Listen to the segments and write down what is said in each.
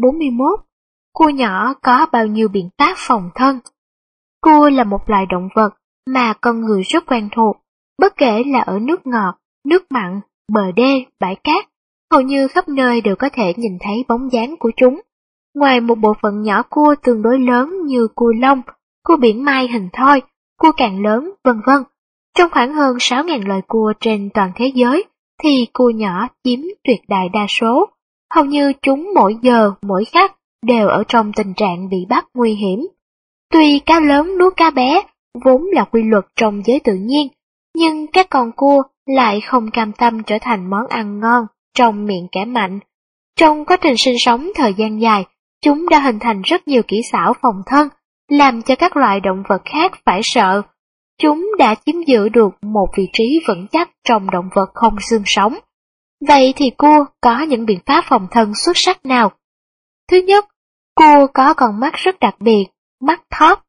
41. Cua nhỏ có bao nhiêu biện pháp phòng thân? Cua là một loài động vật mà con người rất quen thuộc, bất kể là ở nước ngọt, nước mặn, bờ đê, bãi cát, hầu như khắp nơi đều có thể nhìn thấy bóng dáng của chúng. Ngoài một bộ phận nhỏ cua tương đối lớn như cua lông, cua biển mai hình thoi, cua càng lớn, vân vân. Trong khoảng hơn 6.000 loài cua trên toàn thế giới, thì cua nhỏ chiếm tuyệt đại đa số. Hầu như chúng mỗi giờ, mỗi khắc đều ở trong tình trạng bị bắt nguy hiểm. Tuy cá lớn nuốt cá bé, vốn là quy luật trong giới tự nhiên, nhưng các con cua lại không cam tâm trở thành món ăn ngon trong miệng kẻ mạnh. Trong quá trình sinh sống thời gian dài, chúng đã hình thành rất nhiều kỹ xảo phòng thân, làm cho các loại động vật khác phải sợ. Chúng đã chiếm giữ được một vị trí vững chắc trong động vật không xương sống. Vậy thì cua có những biện pháp phòng thân xuất sắc nào? Thứ nhất, cua có con mắt rất đặc biệt, mắt thóp.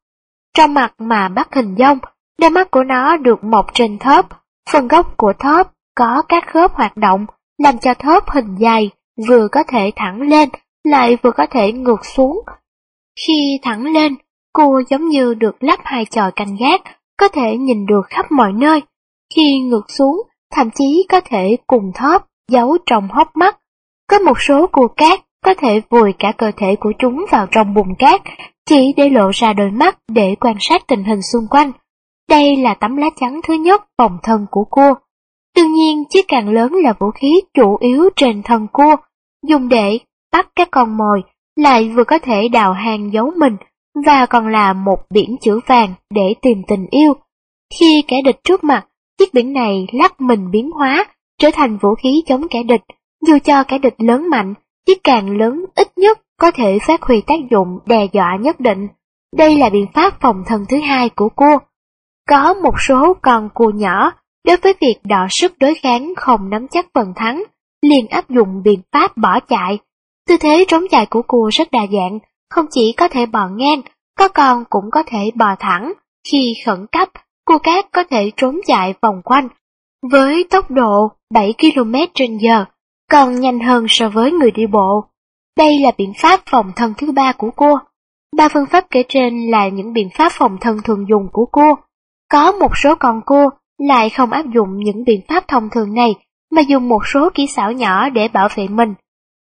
Trong mặt mà bắt hình dông, đôi mắt của nó được mọc trên thớp, phần gốc của thớp có các khớp hoạt động, làm cho thớp hình dài, vừa có thể thẳng lên, lại vừa có thể ngược xuống. Khi thẳng lên, cua giống như được lắp hai chòi canh gác, có thể nhìn được khắp mọi nơi. Khi ngược xuống, thậm chí có thể cùng thớp giấu trong hốc mắt. Có một số cua cát có thể vùi cả cơ thể của chúng vào trong bùn cát, chỉ để lộ ra đôi mắt để quan sát tình hình xung quanh. Đây là tấm lá chắn thứ nhất phòng thân của cua. Đương nhiên, chiếc càng lớn là vũ khí chủ yếu trên thân cua, dùng để bắt các con mồi, lại vừa có thể đào hang giấu mình, và còn là một biển chữ vàng để tìm tình yêu. Khi kẻ địch trước mặt, chiếc biển này lắc mình biến hóa, trở thành vũ khí chống kẻ địch, dù cho kẻ địch lớn mạnh, chiếc càng lớn ít nhất có thể phát huy tác dụng đe dọa nhất định. Đây là biện pháp phòng thân thứ hai của cua. Có một số con cua nhỏ, đối với việc đọ sức đối kháng không nắm chắc phần thắng, liền áp dụng biện pháp bỏ chạy. Tư thế trốn chạy của cua rất đa dạng, không chỉ có thể bò ngang, có con cũng có thể bò thẳng. Khi khẩn cấp, cua cát có thể trốn chạy vòng quanh với tốc độ 7 km trên giờ, còn nhanh hơn so với người đi bộ. Đây là biện pháp phòng thân thứ ba của cua. Ba phương pháp kể trên là những biện pháp phòng thân thường dùng của cua. Có một số con cua lại không áp dụng những biện pháp thông thường này mà dùng một số kỹ xảo nhỏ để bảo vệ mình.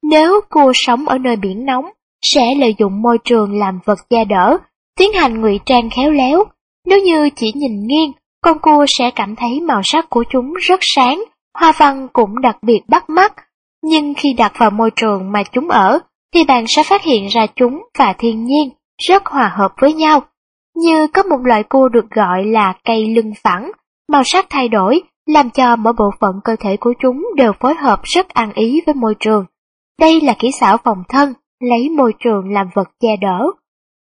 Nếu cua sống ở nơi biển nóng, sẽ lợi dụng môi trường làm vật gia đỡ, tiến hành ngụy trang khéo léo. Nếu như chỉ nhìn nghiêng, con cua sẽ cảm thấy màu sắc của chúng rất sáng, hoa văn cũng đặc biệt bắt mắt. Nhưng khi đặt vào môi trường mà chúng ở, thì bạn sẽ phát hiện ra chúng và thiên nhiên rất hòa hợp với nhau. Như có một loại cua được gọi là cây lưng phẳng, màu sắc thay đổi, làm cho mỗi bộ phận cơ thể của chúng đều phối hợp rất ăn ý với môi trường. Đây là kỹ xảo phòng thân, lấy môi trường làm vật che đỡ.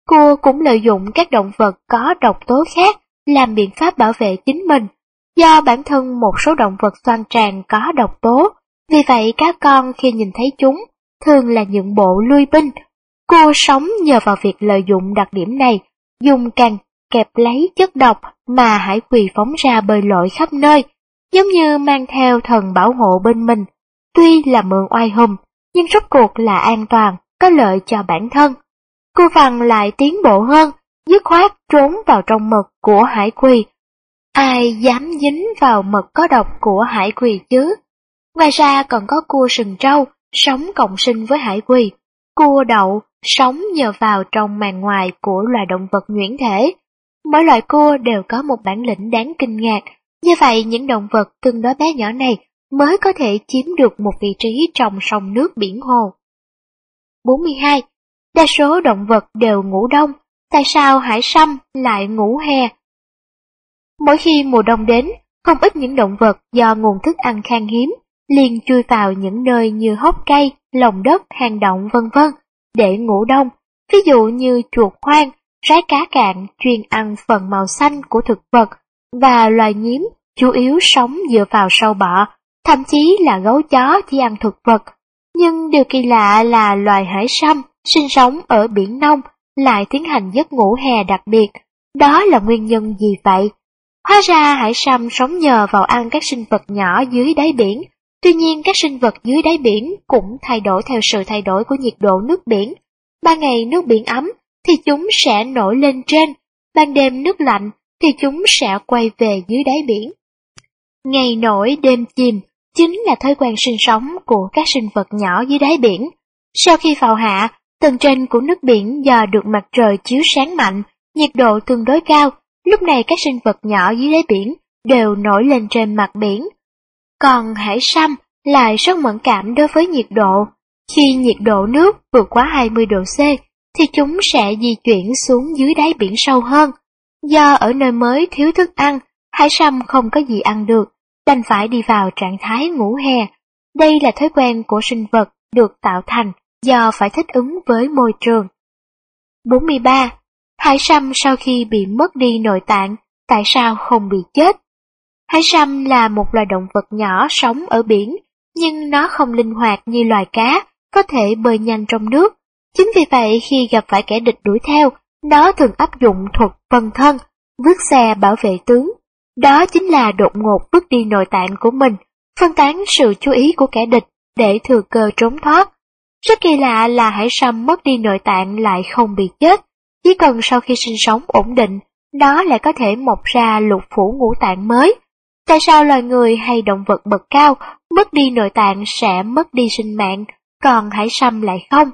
Cua cũng lợi dụng các động vật có độc tố khác làm biện pháp bảo vệ chính mình. Do bản thân một số động vật xoan tràn có độc tố, vì vậy các con khi nhìn thấy chúng, thường là những bộ lui binh. Cô sống nhờ vào việc lợi dụng đặc điểm này, dùng càng kẹp lấy chất độc mà hải quỳ phóng ra bơi lội khắp nơi, giống như mang theo thần bảo hộ bên mình. Tuy là mượn oai hùng, nhưng rốt cuộc là an toàn, có lợi cho bản thân. Cô Văn lại tiến bộ hơn, dứt khoát trốn vào trong mực của hải quỳ. Ai dám dính vào mật có độc của hải quỳ chứ? Ngoài ra còn có cua sừng trâu, sống cộng sinh với hải quỳ. Cua đậu, sống nhờ vào trong màng ngoài của loài động vật nhuyễn thể. Mỗi loại cua đều có một bản lĩnh đáng kinh ngạc, như vậy những động vật tương đối bé nhỏ này mới có thể chiếm được một vị trí trong sông nước biển hồ. 42. Đa số động vật đều ngủ đông, tại sao hải sâm lại ngủ hè? Mỗi khi mùa đông đến, không ít những động vật do nguồn thức ăn khan hiếm liền chui vào những nơi như hốc cây, lồng đất, hang động vân vân để ngủ đông. Ví dụ như chuột hoang, rái cá cạn chuyên ăn phần màu xanh của thực vật và loài nhím chủ yếu sống dựa vào sâu bọ, thậm chí là gấu chó chỉ ăn thực vật. Nhưng điều kỳ lạ là loài hải sâm sinh sống ở biển nông lại tiến hành giấc ngủ hè đặc biệt. Đó là nguyên nhân gì vậy? Hóa ra hải sâm sống nhờ vào ăn các sinh vật nhỏ dưới đáy biển, Tuy nhiên các sinh vật dưới đáy biển cũng thay đổi theo sự thay đổi của nhiệt độ nước biển. Ban ngày nước biển ấm thì chúng sẽ nổi lên trên, ban đêm nước lạnh thì chúng sẽ quay về dưới đáy biển. Ngày nổi đêm chìm chính là thói quen sinh sống của các sinh vật nhỏ dưới đáy biển. Sau khi vào hạ, tầng trên của nước biển do được mặt trời chiếu sáng mạnh, nhiệt độ tương đối cao, lúc này các sinh vật nhỏ dưới đáy biển đều nổi lên trên mặt biển. Còn hải sâm lại rất mẫn cảm đối với nhiệt độ. Khi nhiệt độ nước vượt quá 20 độ C, thì chúng sẽ di chuyển xuống dưới đáy biển sâu hơn. Do ở nơi mới thiếu thức ăn, hải sâm không có gì ăn được, đành phải đi vào trạng thái ngủ hè. Đây là thói quen của sinh vật được tạo thành do phải thích ứng với môi trường. 43. Hải sâm sau khi bị mất đi nội tạng, tại sao không bị chết? Hải sâm là một loài động vật nhỏ sống ở biển, nhưng nó không linh hoạt như loài cá, có thể bơi nhanh trong nước. Chính vì vậy khi gặp phải kẻ địch đuổi theo, nó thường áp dụng thuật phân thân, vứt xe bảo vệ tướng. Đó chính là đột ngột vứt đi nội tạng của mình, phân tán sự chú ý của kẻ địch để thừa cơ trốn thoát. Rất kỳ lạ là hải sâm mất đi nội tạng lại không bị chết, chỉ cần sau khi sinh sống ổn định, nó lại có thể mọc ra lục phủ ngũ tạng mới. Tại sao loài người hay động vật bậc cao mất đi nội tạng sẽ mất đi sinh mạng, còn hải sâm lại không?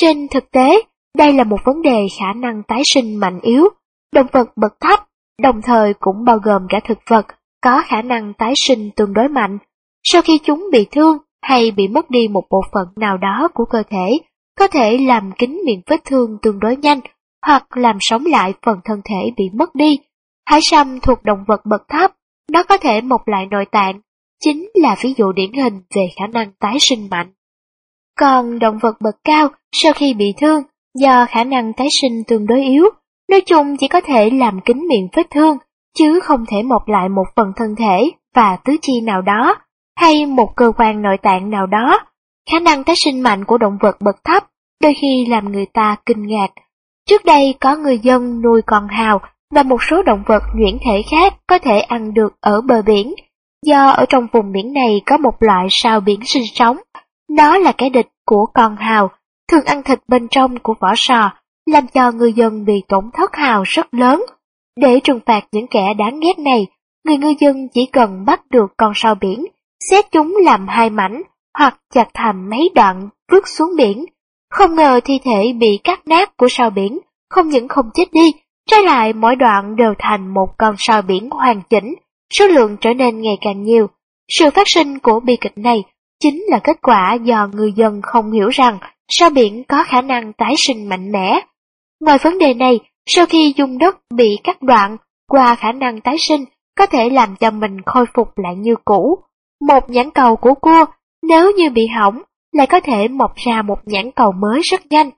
Trên thực tế, đây là một vấn đề khả năng tái sinh mạnh yếu. Động vật bậc thấp, đồng thời cũng bao gồm cả thực vật, có khả năng tái sinh tương đối mạnh. Sau khi chúng bị thương hay bị mất đi một bộ phận nào đó của cơ thể, có thể làm kín miệng vết thương tương đối nhanh hoặc làm sống lại phần thân thể bị mất đi. Hải sâm thuộc động vật bậc thấp, nó có thể mọc lại nội tạng, chính là ví dụ điển hình về khả năng tái sinh mạnh. Còn động vật bậc cao sau khi bị thương, do khả năng tái sinh tương đối yếu, nói chung chỉ có thể làm kính miệng vết thương, chứ không thể mọc lại một phần thân thể và tứ chi nào đó, hay một cơ quan nội tạng nào đó. Khả năng tái sinh mạnh của động vật bậc thấp đôi khi làm người ta kinh ngạc. Trước đây có người dân nuôi con hào và một số động vật nhuyễn thể khác có thể ăn được ở bờ biển, do ở trong vùng biển này có một loại sao biển sinh sống. Nó là cái địch của con hào, thường ăn thịt bên trong của vỏ sò, làm cho người dân bị tổn thất hào rất lớn. Để trừng phạt những kẻ đáng ghét này, người ngư dân chỉ cần bắt được con sao biển, xếp chúng làm hai mảnh, hoặc chặt thành mấy đoạn vứt xuống biển. Không ngờ thi thể bị cắt nát của sao biển, không những không chết đi, trái lại mỗi đoạn đều thành một con sao biển hoàn chỉnh, số lượng trở nên ngày càng nhiều. Sự phát sinh của bi kịch này chính là kết quả do người dân không hiểu rằng sao biển có khả năng tái sinh mạnh mẽ. Ngoài vấn đề này, sau khi dung đất bị cắt đoạn, qua khả năng tái sinh có thể làm cho mình khôi phục lại như cũ. Một nhãn cầu của cua, nếu như bị hỏng, lại có thể mọc ra một nhãn cầu mới rất nhanh.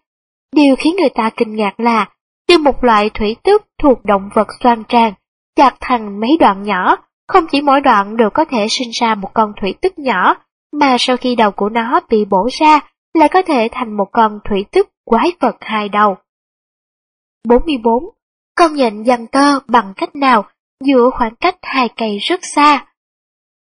Điều khiến người ta kinh ngạc là, như một loại thủy tức thuộc động vật xoan tràn, chặt thành mấy đoạn nhỏ, không chỉ mỗi đoạn đều có thể sinh ra một con thủy tức nhỏ, mà sau khi đầu của nó bị bổ ra, lại có thể thành một con thủy tức quái vật hai đầu. 44. Con nhện giăng tơ bằng cách nào giữa khoảng cách hai cây rất xa?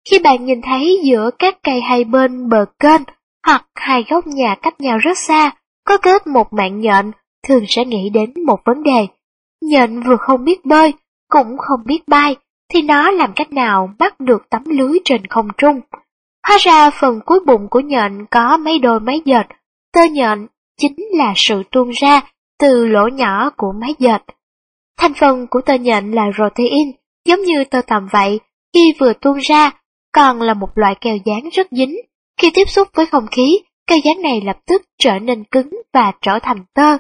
Khi bạn nhìn thấy giữa các cây hai bên bờ kênh hoặc hai góc nhà cách nhau rất xa, có kết một mạng nhện, thường sẽ nghĩ đến một vấn đề. Nhện vừa không biết bơi, cũng không biết bay, thì nó làm cách nào bắt được tấm lưới trên không trung? Hóa ra phần cuối bụng của nhện có mấy đôi máy dệt, tơ nhện chính là sự tuôn ra từ lỗ nhỏ của máy dệt. Thành phần của tơ nhện là protein, giống như tơ tằm vậy, khi vừa tuôn ra, còn là một loại keo dán rất dính. Khi tiếp xúc với không khí, cây dáng này lập tức trở nên cứng và trở thành tơ.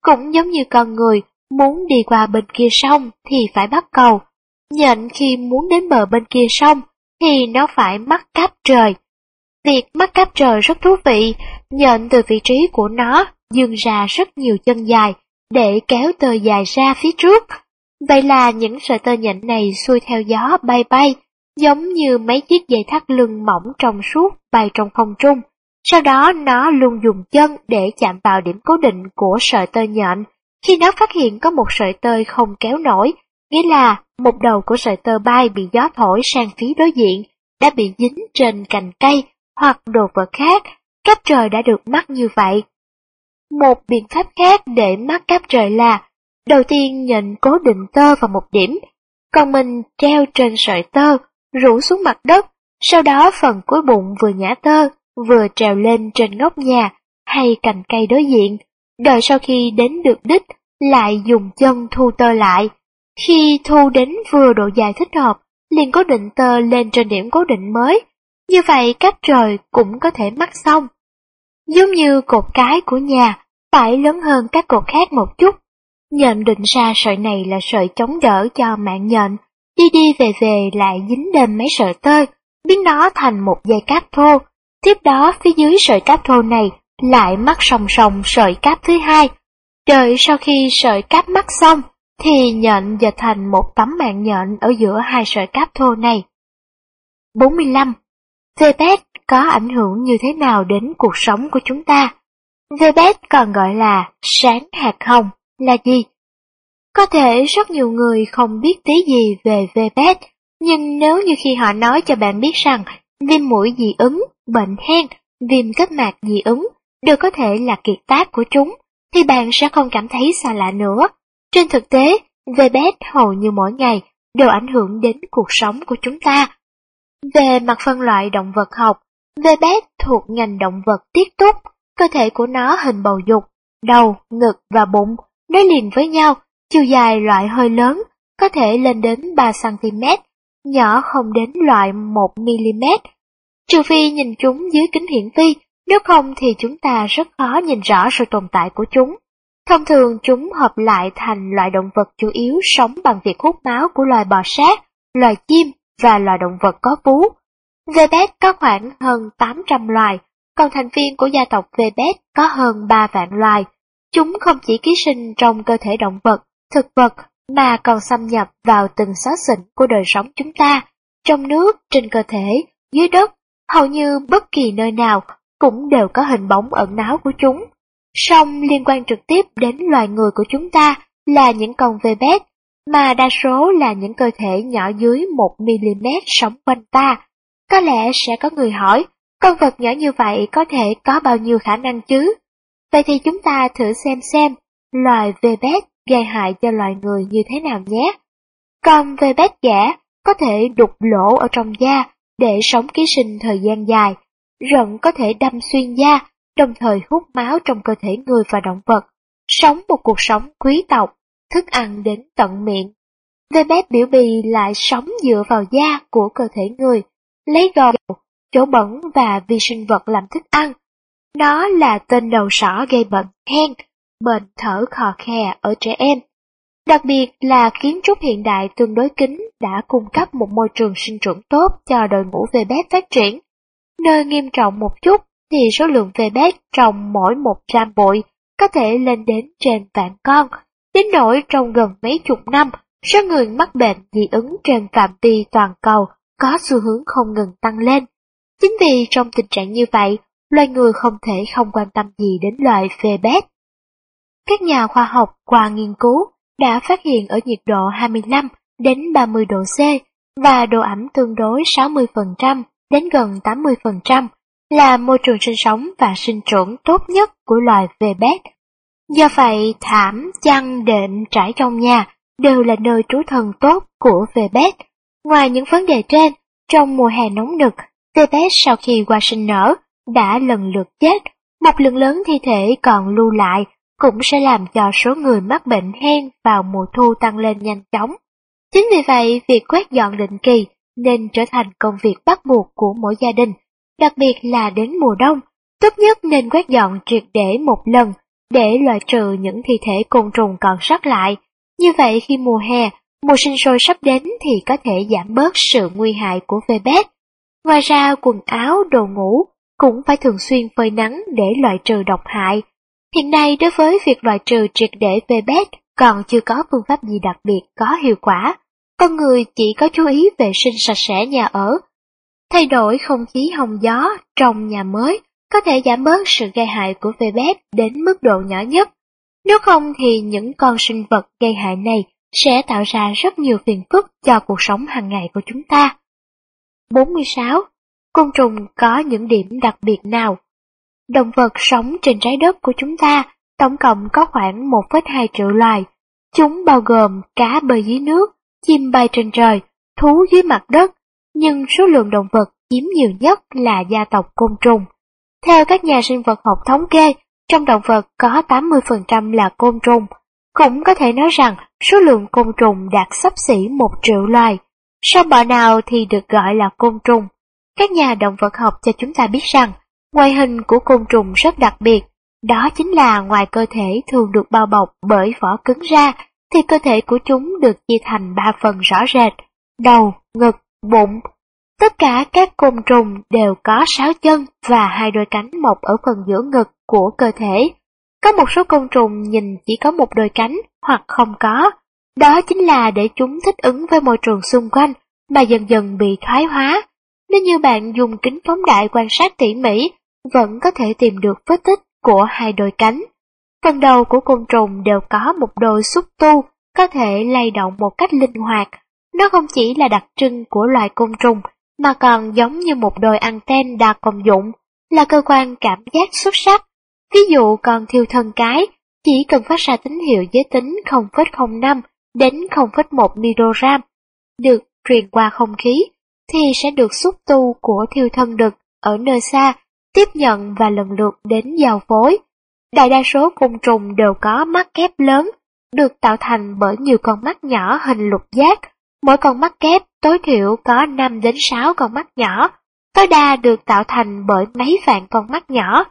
Cũng giống như con người, muốn đi qua bên kia sông thì phải bắt cầu. Nhện khi muốn đến bờ bên kia sông thì nó phải mắc cáp trời. Việc mắc cáp trời rất thú vị, nhện từ vị trí của nó dương ra rất nhiều chân dài để kéo tơ dài ra phía trước. Vậy là những sợi tơ nhện này xuôi theo gió bay bay, giống như mấy chiếc dây thắt lưng mỏng trong suốt bay trong không trung. Sau đó nó luôn dùng chân để chạm vào điểm cố định của sợi tơ nhện. Khi nó phát hiện có một sợi tơ không kéo nổi, nghĩa là một đầu của sợi tơ bay bị gió thổi sang phía đối diện, đã bị dính trên cành cây hoặc đồ vật khác, cáp trời đã được mắc như vậy. Một biện pháp khác để mắc cáp trời là, đầu tiên nhận cố định tơ vào một điểm, còn mình treo trên sợi tơ, rủ xuống mặt đất, sau đó phần cuối bụng vừa nhả tơ, vừa trèo lên trên ngóc nhà hay cành cây đối diện, đợi sau khi đến được đích, lại dùng chân thu tơ lại. Khi thu đến vừa độ dài thích hợp, liền cố định tơ lên trên điểm cố định mới. Như vậy cách trời cũng có thể mắc xong. Giống như cột cái của nhà, phải lớn hơn các cột khác một chút. Nhận định ra sợi này là sợi chống đỡ cho mạng nhện, đi đi về về lại dính lên mấy sợi tơ, biến nó thành một dây cáp thô. Tiếp đó phía dưới sợi cáp thô này lại mắc song song sợi cáp thứ hai. Đợi sau khi sợi cáp mắc xong, thì nhện dệt thành một tấm mạng nhện ở giữa hai sợi cáp thô này. 45. vbet có ảnh hưởng như thế nào đến cuộc sống của chúng ta? vbet còn gọi là sáng hạt hồng là gì? Có thể rất nhiều người không biết tí gì về VPS, nhưng nếu như khi họ nói cho bạn biết rằng viêm mũi dị ứng, bệnh hen, viêm kết mạc dị ứng đều có thể là kiệt tác của chúng, thì bạn sẽ không cảm thấy xa lạ nữa. Trên thực tế, VPS hầu như mỗi ngày đều ảnh hưởng đến cuộc sống của chúng ta. Về mặt phân loại động vật học, VPS thuộc ngành động vật tiết túc, cơ thể của nó hình bầu dục, đầu, ngực và bụng nối liền với nhau, chiều dài loại hơi lớn, có thể lên đến 3cm, nhỏ không đến loại 1mm. Trừ phi nhìn chúng dưới kính hiển vi, nếu không thì chúng ta rất khó nhìn rõ sự tồn tại của chúng. Thông thường chúng hợp lại thành loại động vật chủ yếu sống bằng việc hút máu của loài bò sát, loài chim và loài động vật có vú. Vebet có khoảng hơn 800 loài, còn thành viên của gia tộc Vebet có hơn 3 vạn loài. Chúng không chỉ ký sinh trong cơ thể động vật, thực vật mà còn xâm nhập vào từng xó xỉnh của đời sống chúng ta, trong nước, trên cơ thể, dưới đất, hầu như bất kỳ nơi nào cũng đều có hình bóng ẩn náu của chúng. Song liên quan trực tiếp đến loài người của chúng ta là những con vebet, mà đa số là những cơ thể nhỏ dưới 1mm sống quanh ta. Có lẽ sẽ có người hỏi, con vật nhỏ như vậy có thể có bao nhiêu khả năng chứ? Vậy thì chúng ta thử xem xem, loài vebet gây hại cho loài người như thế nào nhé. Còn về bát giả có thể đục lỗ ở trong da để sống ký sinh thời gian dài, rận có thể đâm xuyên da đồng thời hút máu trong cơ thể người và động vật, sống một cuộc sống quý tộc, thức ăn đến tận miệng. Về Vebet biểu bì lại sống dựa vào da của cơ thể người, lấy gò chỗ bẩn và vi sinh vật làm thức ăn. Nó là tên đầu sỏ gây bệnh hen, bệnh thở khò khè ở trẻ em. Đặc biệt là kiến trúc hiện đại tương đối kín đã cung cấp một môi trường sinh trưởng tốt cho đội ngũ Vebet phát triển. Nơi nghiêm trọng một chút thì số lượng về bét trong mỗi một trăm bụi có thể lên đến trên vạn con, đến nỗi trong gần mấy chục năm, số người mắc bệnh dị ứng trên phạm vi toàn cầu có xu hướng không ngừng tăng lên. Chính vì trong tình trạng như vậy, loài người không thể không quan tâm gì đến loài phê bét. Các nhà khoa học qua nghiên cứu đã phát hiện ở nhiệt độ 25 đến 30 độ C và độ ẩm tương đối 60% đến gần 80% là môi trường sinh sống và sinh trưởng tốt nhất của loài về bét. Do vậy, thảm, chăn, đệm trải trong nhà đều là nơi trú thần tốt của về bét. Ngoài những vấn đề trên, trong mùa hè nóng nực, về bét sau khi qua sinh nở đã lần lượt chết, một lượng lớn thi thể còn lưu lại cũng sẽ làm cho số người mắc bệnh hen vào mùa thu tăng lên nhanh chóng. Chính vì vậy, việc quét dọn định kỳ nên trở thành công việc bắt buộc của mỗi gia đình đặc biệt là đến mùa đông, tốt nhất nên quét dọn triệt để một lần để loại trừ những thi thể côn trùng còn sót lại. Như vậy khi mùa hè, mùa sinh sôi sắp đến thì có thể giảm bớt sự nguy hại của VBS. Ngoài ra quần áo, đồ ngủ cũng phải thường xuyên phơi nắng để loại trừ độc hại. Hiện nay đối với việc loại trừ triệt để VBS còn chưa có phương pháp gì đặc biệt có hiệu quả. Con người chỉ có chú ý vệ sinh sạch sẽ nhà ở, Thay đổi không khí hồng gió trong nhà mới có thể giảm bớt sự gây hại của VBS đến mức độ nhỏ nhất. Nếu không thì những con sinh vật gây hại này sẽ tạo ra rất nhiều phiền phức cho cuộc sống hàng ngày của chúng ta. 46. Côn trùng có những điểm đặc biệt nào? Động vật sống trên trái đất của chúng ta tổng cộng có khoảng 1,2 triệu loài. Chúng bao gồm cá bơi dưới nước, chim bay trên trời, thú dưới mặt đất, nhưng số lượng động vật chiếm nhiều nhất là gia tộc côn trùng. Theo các nhà sinh vật học thống kê, trong động vật có 80% là côn trùng. Cũng có thể nói rằng số lượng côn trùng đạt sắp xỉ một triệu loài. Sao bọ nào thì được gọi là côn trùng? Các nhà động vật học cho chúng ta biết rằng, ngoại hình của côn trùng rất đặc biệt. Đó chính là ngoài cơ thể thường được bao bọc bởi vỏ cứng ra, thì cơ thể của chúng được chia thành ba phần rõ rệt, đầu, ngực, bụng. Tất cả các côn trùng đều có sáu chân và hai đôi cánh mọc ở phần giữa ngực của cơ thể. Có một số côn trùng nhìn chỉ có một đôi cánh hoặc không có. Đó chính là để chúng thích ứng với môi trường xung quanh mà dần dần bị thoái hóa. Nếu như bạn dùng kính phóng đại quan sát tỉ mỉ, vẫn có thể tìm được vết tích của hai đôi cánh. Phần đầu của côn trùng đều có một đôi xúc tu, có thể lay động một cách linh hoạt. Nó không chỉ là đặc trưng của loài côn trùng, mà còn giống như một đôi anten đa công dụng, là cơ quan cảm giác xuất sắc. Ví dụ con thiêu thân cái, chỉ cần phát ra tín hiệu giới tính 0,05 đến 0,1 microgram, được truyền qua không khí, thì sẽ được xúc tu của thiêu thân đực ở nơi xa tiếp nhận và lần lượt đến giao phối. Đại đa số côn trùng đều có mắt kép lớn, được tạo thành bởi nhiều con mắt nhỏ hình lục giác. Mỗi con mắt kép tối thiểu có 5 đến 6 con mắt nhỏ, tối đa được tạo thành bởi mấy vạn con mắt nhỏ.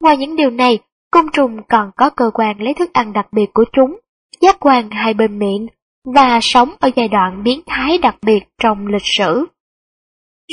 Ngoài những điều này, côn trùng còn có cơ quan lấy thức ăn đặc biệt của chúng, giác quan hai bên miệng, và sống ở giai đoạn biến thái đặc biệt trong lịch sử.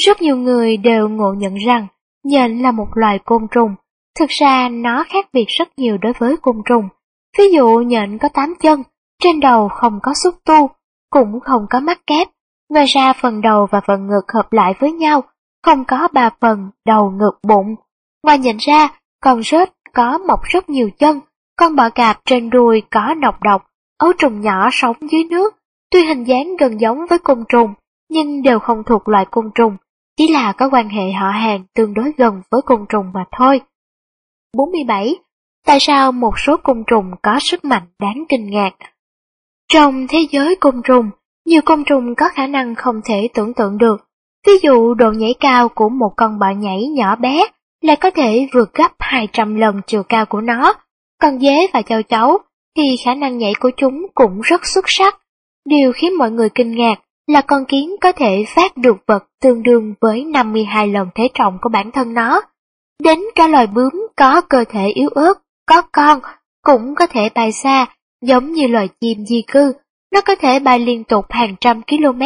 Rất nhiều người đều ngộ nhận rằng nhện là một loài côn trùng, thực ra nó khác biệt rất nhiều đối với côn trùng. Ví dụ nhện có 8 chân, trên đầu không có xúc tu, cũng không có mắt kép. Ngoài ra phần đầu và phần ngực hợp lại với nhau, không có ba phần đầu ngực bụng. Ngoài nhện ra, con rết có mọc rất nhiều chân, con bọ cạp trên đuôi có nọc độc, ấu trùng nhỏ sống dưới nước, tuy hình dáng gần giống với côn trùng, nhưng đều không thuộc loài côn trùng, chỉ là có quan hệ họ hàng tương đối gần với côn trùng mà thôi. 47. Tại sao một số côn trùng có sức mạnh đáng kinh ngạc? Trong thế giới côn trùng, nhiều côn trùng có khả năng không thể tưởng tượng được. Ví dụ độ nhảy cao của một con bọ nhảy nhỏ bé lại có thể vượt gấp 200 lần chiều cao của nó. Còn dế và châu chấu thì khả năng nhảy của chúng cũng rất xuất sắc. Điều khiến mọi người kinh ngạc là con kiến có thể phát được vật tương đương với 52 lần thế trọng của bản thân nó. Đến cả loài bướm có cơ thể yếu ớt, có con, cũng có thể bay xa, giống như loài chim di cư. Nó có thể bay liên tục hàng trăm km,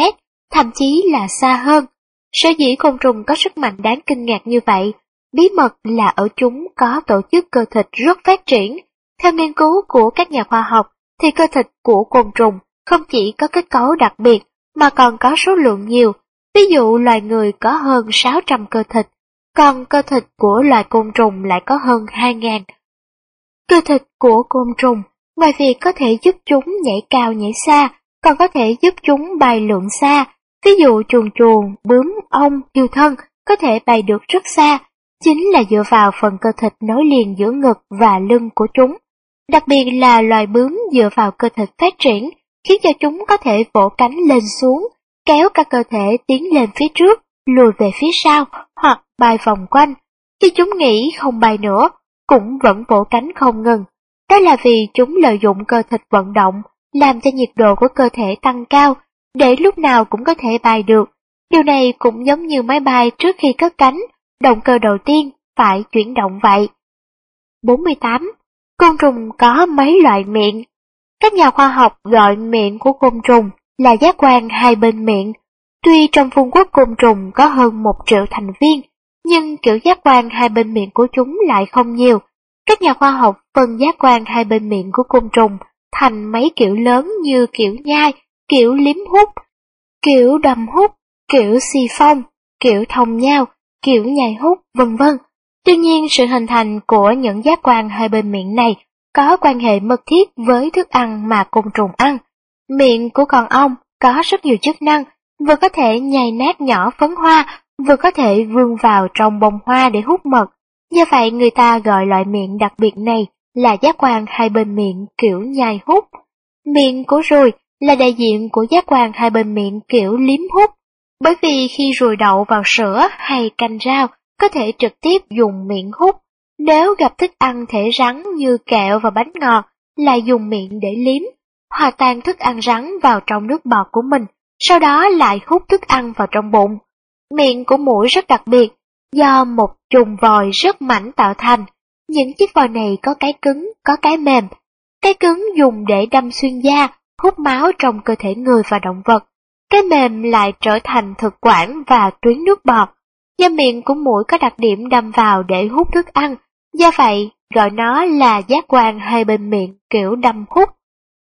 thậm chí là xa hơn. Sở dĩ côn trùng có sức mạnh đáng kinh ngạc như vậy, bí mật là ở chúng có tổ chức cơ thịt rất phát triển. Theo nghiên cứu của các nhà khoa học, thì cơ thịt của côn trùng không chỉ có kết cấu đặc biệt, mà còn có số lượng nhiều. Ví dụ loài người có hơn 600 cơ thịt, còn cơ thịt của loài côn trùng lại có hơn 2.000. Cơ thịt của côn trùng, ngoài việc có thể giúp chúng nhảy cao nhảy xa, còn có thể giúp chúng bay lượn xa. Ví dụ chuồn chuồn, bướm, ong, yêu thân có thể bay được rất xa, chính là dựa vào phần cơ thịt nối liền giữa ngực và lưng của chúng. Đặc biệt là loài bướm dựa vào cơ thịt phát triển, khiến cho chúng có thể vỗ cánh lên xuống, kéo cả cơ thể tiến lên phía trước, lùi về phía sau hoặc bay vòng quanh. Khi chúng nghĩ không bay nữa, cũng vẫn vỗ cánh không ngừng. Đó là vì chúng lợi dụng cơ thịt vận động, làm cho nhiệt độ của cơ thể tăng cao, để lúc nào cũng có thể bay được. Điều này cũng giống như máy bay trước khi cất cánh, động cơ đầu tiên phải chuyển động vậy. 48. Côn trùng có mấy loại miệng? Các nhà khoa học gọi miệng của côn trùng là giác quan hai bên miệng. Tuy trong vương quốc côn trùng có hơn một triệu thành viên, nhưng kiểu giác quan hai bên miệng của chúng lại không nhiều. Các nhà khoa học phân giác quan hai bên miệng của côn trùng thành mấy kiểu lớn như kiểu nhai, kiểu liếm hút, kiểu đầm hút, kiểu xì phong, kiểu thông nhau, kiểu nhai hút, vân vân. Tuy nhiên sự hình thành của những giác quan hai bên miệng này có quan hệ mật thiết với thức ăn mà côn trùng ăn. Miệng của con ong có rất nhiều chức năng, vừa có thể nhai nát nhỏ phấn hoa, vừa có thể vươn vào trong bông hoa để hút mật. Do vậy người ta gọi loại miệng đặc biệt này là giác quan hai bên miệng kiểu nhai hút. Miệng của ruồi là đại diện của giác quan hai bên miệng kiểu liếm hút, bởi vì khi ruồi đậu vào sữa hay canh rau có thể trực tiếp dùng miệng hút. Nếu gặp thức ăn thể rắn như kẹo và bánh ngọt là dùng miệng để liếm, hòa tan thức ăn rắn vào trong nước bọt của mình, sau đó lại hút thức ăn vào trong bụng. Miệng của mũi rất đặc biệt, do một chùm vòi rất mảnh tạo thành. Những chiếc vòi này có cái cứng, có cái mềm. Cái cứng dùng để đâm xuyên da, hút máu trong cơ thể người và động vật. Cái mềm lại trở thành thực quản và tuyến nước bọt. Do miệng của mũi có đặc điểm đâm vào để hút thức ăn, do vậy gọi nó là giác quan hai bên miệng kiểu đâm hút.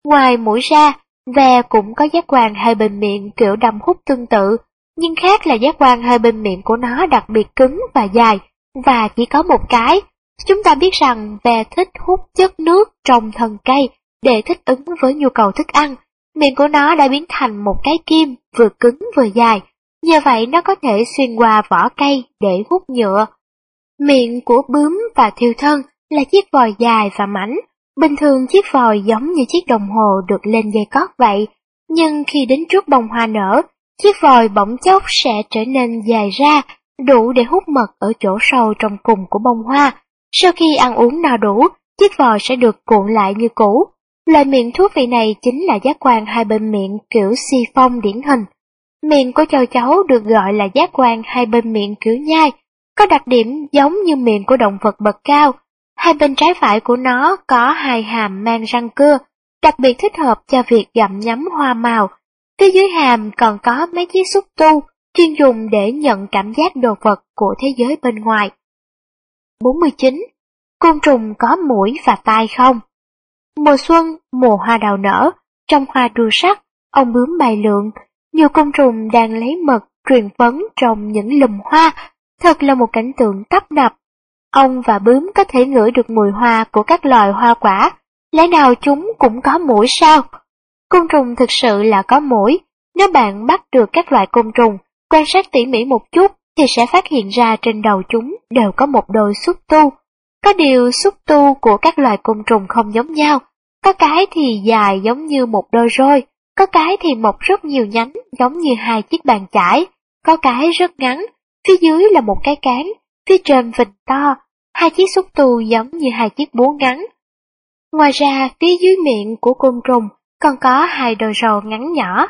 Ngoài mũi ra, ve cũng có giác quan hai bên miệng kiểu đâm hút tương tự, nhưng khác là giác quan hai bên miệng của nó đặc biệt cứng và dài, và chỉ có một cái. Chúng ta biết rằng ve thích hút chất nước trong thân cây để thích ứng với nhu cầu thức ăn. Miệng của nó đã biến thành một cái kim vừa cứng vừa dài, nhờ vậy nó có thể xuyên qua vỏ cây để hút nhựa. Miệng của bướm và thiêu thân là chiếc vòi dài và mảnh. Bình thường chiếc vòi giống như chiếc đồng hồ được lên dây cót vậy, nhưng khi đến trước bông hoa nở, chiếc vòi bỗng chốc sẽ trở nên dài ra, đủ để hút mật ở chỗ sâu trong cùng của bông hoa. Sau khi ăn uống no đủ, chiếc vòi sẽ được cuộn lại như cũ. Loại miệng thú vị này chính là giác quan hai bên miệng kiểu si phong điển hình. Miệng của châu chấu được gọi là giác quan hai bên miệng kiểu nhai, có đặc điểm giống như miệng của động vật bậc cao. Hai bên trái phải của nó có hai hàm mang răng cưa, đặc biệt thích hợp cho việc gặm nhấm hoa màu. Phía dưới hàm còn có mấy chiếc xúc tu, chuyên dùng để nhận cảm giác đồ vật của thế giới bên ngoài. 49. Côn trùng có mũi và tai không? Mùa xuân, mùa hoa đào nở, trong hoa đua sắc, ông bướm bài lượng, nhiều côn trùng đang lấy mật truyền phấn trong những lùm hoa, thật là một cảnh tượng tấp nập. Ông và bướm có thể ngửi được mùi hoa của các loài hoa quả, lẽ nào chúng cũng có mũi sao? Côn trùng thực sự là có mũi, nếu bạn bắt được các loại côn trùng, quan sát tỉ mỉ một chút thì sẽ phát hiện ra trên đầu chúng đều có một đôi xúc tu. Có điều xúc tu của các loài côn trùng không giống nhau, có cái thì dài giống như một đôi roi, có cái thì mọc rất nhiều nhánh giống như hai chiếc bàn chải, có cái rất ngắn, phía dưới là một cái cán, phía trên vịnh to, hai chiếc xúc tu giống như hai chiếc búa ngắn. Ngoài ra, phía dưới miệng của côn trùng còn có hai đôi râu ngắn nhỏ.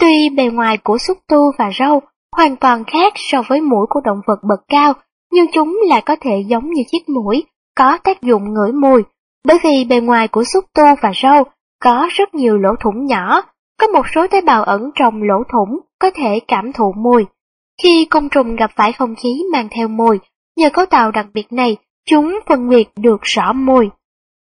Tuy bề ngoài của xúc tu và râu hoàn toàn khác so với mũi của động vật bậc cao, nhưng chúng lại có thể giống như chiếc mũi, có tác dụng ngửi mùi, bởi vì bề ngoài của xúc tu và râu có rất nhiều lỗ thủng nhỏ, có một số tế bào ẩn trong lỗ thủng có thể cảm thụ mùi. Khi côn trùng gặp phải không khí mang theo mùi, nhờ cấu tạo đặc biệt này, chúng phân biệt được rõ mùi.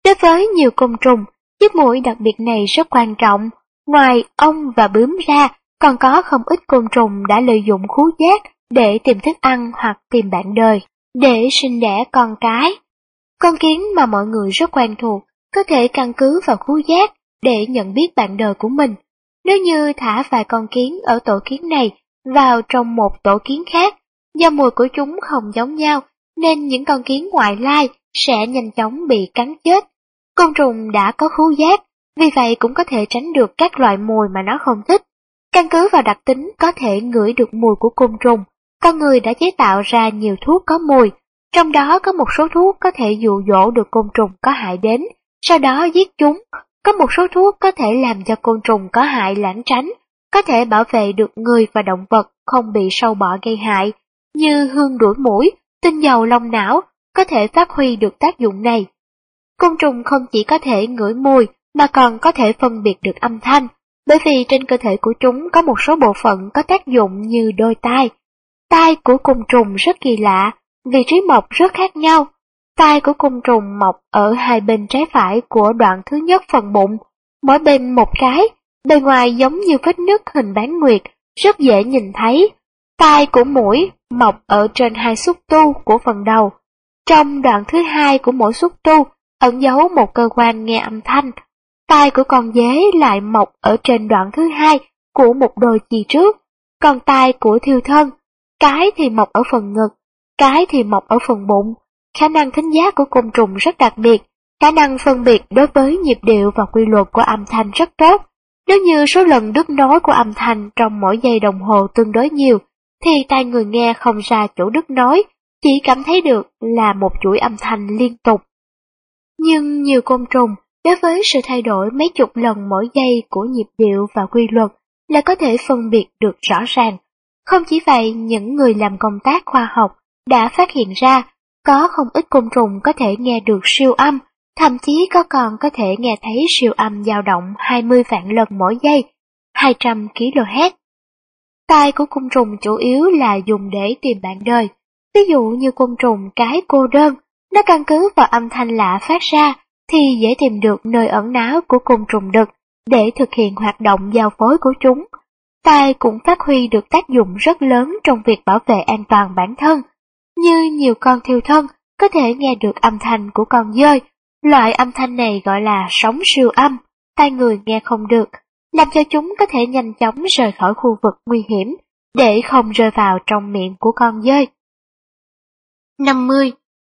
Đối với nhiều côn trùng, chiếc mũi đặc biệt này rất quan trọng. Ngoài ong và bướm ra, còn có không ít côn trùng đã lợi dụng khú giác để tìm thức ăn hoặc tìm bạn đời, để sinh đẻ con cái. Con kiến mà mọi người rất quen thuộc, có thể căn cứ vào khú giác để nhận biết bạn đời của mình. Nếu như thả vài con kiến ở tổ kiến này vào trong một tổ kiến khác, do mùi của chúng không giống nhau, nên những con kiến ngoại lai sẽ nhanh chóng bị cắn chết. Côn trùng đã có khú giác, vì vậy cũng có thể tránh được các loại mùi mà nó không thích. Căn cứ vào đặc tính có thể ngửi được mùi của côn trùng, con người đã chế tạo ra nhiều thuốc có mùi, trong đó có một số thuốc có thể dụ dỗ được côn trùng có hại đến, sau đó giết chúng. Có một số thuốc có thể làm cho côn trùng có hại lãng tránh, có thể bảo vệ được người và động vật không bị sâu bọ gây hại, như hương đuổi mũi, tinh dầu lông não, có thể phát huy được tác dụng này. Côn trùng không chỉ có thể ngửi mùi, mà còn có thể phân biệt được âm thanh, bởi vì trên cơ thể của chúng có một số bộ phận có tác dụng như đôi tai. Tai của côn trùng rất kỳ lạ, vị trí mọc rất khác nhau. Tai của côn trùng mọc ở hai bên trái phải của đoạn thứ nhất phần bụng, mỗi bên một cái, bề ngoài giống như vết nứt hình bán nguyệt, rất dễ nhìn thấy. Tai của mũi mọc ở trên hai xúc tu của phần đầu. Trong đoạn thứ hai của mỗi xúc tu ẩn giấu một cơ quan nghe âm thanh. Tai của con dế lại mọc ở trên đoạn thứ hai của một đôi chi trước. còn tai của thiêu thân, cái thì mọc ở phần ngực, cái thì mọc ở phần bụng. Khả năng thính giác của côn trùng rất đặc biệt, khả năng phân biệt đối với nhịp điệu và quy luật của âm thanh rất tốt. Nếu như số lần đứt nối của âm thanh trong mỗi giây đồng hồ tương đối nhiều, thì tai người nghe không ra chỗ đứt nối, chỉ cảm thấy được là một chuỗi âm thanh liên tục. Nhưng nhiều côn trùng, đối với sự thay đổi mấy chục lần mỗi giây của nhịp điệu và quy luật, là có thể phân biệt được rõ ràng. Không chỉ vậy, những người làm công tác khoa học đã phát hiện ra có không ít côn trùng có thể nghe được siêu âm, thậm chí có còn có thể nghe thấy siêu âm dao động 20 vạn lần mỗi giây, 200 kHz. Tai của côn trùng chủ yếu là dùng để tìm bạn đời. Ví dụ như côn trùng cái cô đơn, nó căn cứ vào âm thanh lạ phát ra thì dễ tìm được nơi ẩn náu của côn trùng đực để thực hiện hoạt động giao phối của chúng. Tai cũng phát huy được tác dụng rất lớn trong việc bảo vệ an toàn bản thân. Như nhiều con thiêu thân có thể nghe được âm thanh của con dơi, loại âm thanh này gọi là sóng siêu âm, tai người nghe không được, làm cho chúng có thể nhanh chóng rời khỏi khu vực nguy hiểm, để không rơi vào trong miệng của con dơi. 50.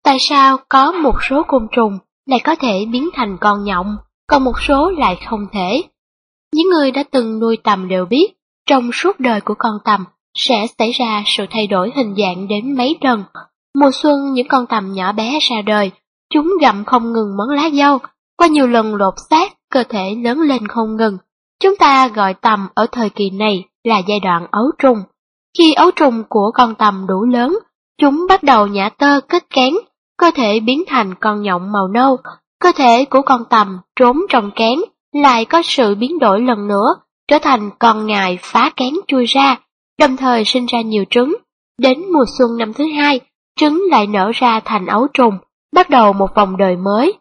Tại sao có một số côn trùng lại có thể biến thành con nhộng, còn một số lại không thể? Những người đã từng nuôi tầm đều biết, trong suốt đời của con tầm sẽ xảy ra sự thay đổi hình dạng đến mấy lần. Mùa xuân những con tầm nhỏ bé ra đời, chúng gặm không ngừng món lá dâu, qua nhiều lần lột xác, cơ thể lớn lên không ngừng. Chúng ta gọi tầm ở thời kỳ này là giai đoạn ấu trùng. Khi ấu trùng của con tầm đủ lớn, chúng bắt đầu nhả tơ kết kén, cơ thể biến thành con nhộng màu nâu. Cơ thể của con tầm trốn trong kén, lại có sự biến đổi lần nữa, trở thành con ngài phá kén chui ra, đồng thời sinh ra nhiều trứng. Đến mùa xuân năm thứ hai, trứng lại nở ra thành ấu trùng, bắt đầu một vòng đời mới.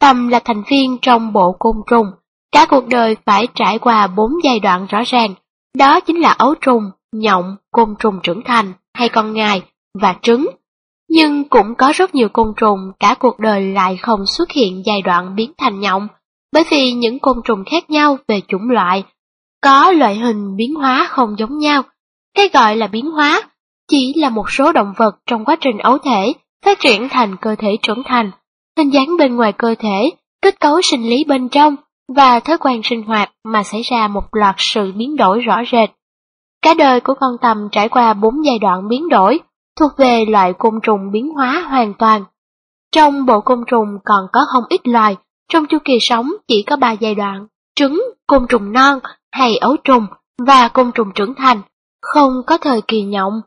Tâm là thành viên trong bộ côn trùng, cả cuộc đời phải trải qua bốn giai đoạn rõ ràng, đó chính là ấu trùng, nhộng, côn trùng trưởng thành hay con ngài và trứng. Nhưng cũng có rất nhiều côn trùng cả cuộc đời lại không xuất hiện giai đoạn biến thành nhộng, bởi vì những côn trùng khác nhau về chủng loại, có loại hình biến hóa không giống nhau. Cái gọi là biến hóa chỉ là một số động vật trong quá trình ấu thể phát triển thành cơ thể trưởng thành, hình dáng bên ngoài cơ thể, kết cấu sinh lý bên trong và thói quen sinh hoạt mà xảy ra một loạt sự biến đổi rõ rệt. Cả đời của con tầm trải qua bốn giai đoạn biến đổi, thuộc về loại côn trùng biến hóa hoàn toàn. Trong bộ côn trùng còn có không ít loài, trong chu kỳ sống chỉ có ba giai đoạn, trứng, côn trùng non hay ấu trùng và côn trùng trưởng thành, không có thời kỳ nhộng.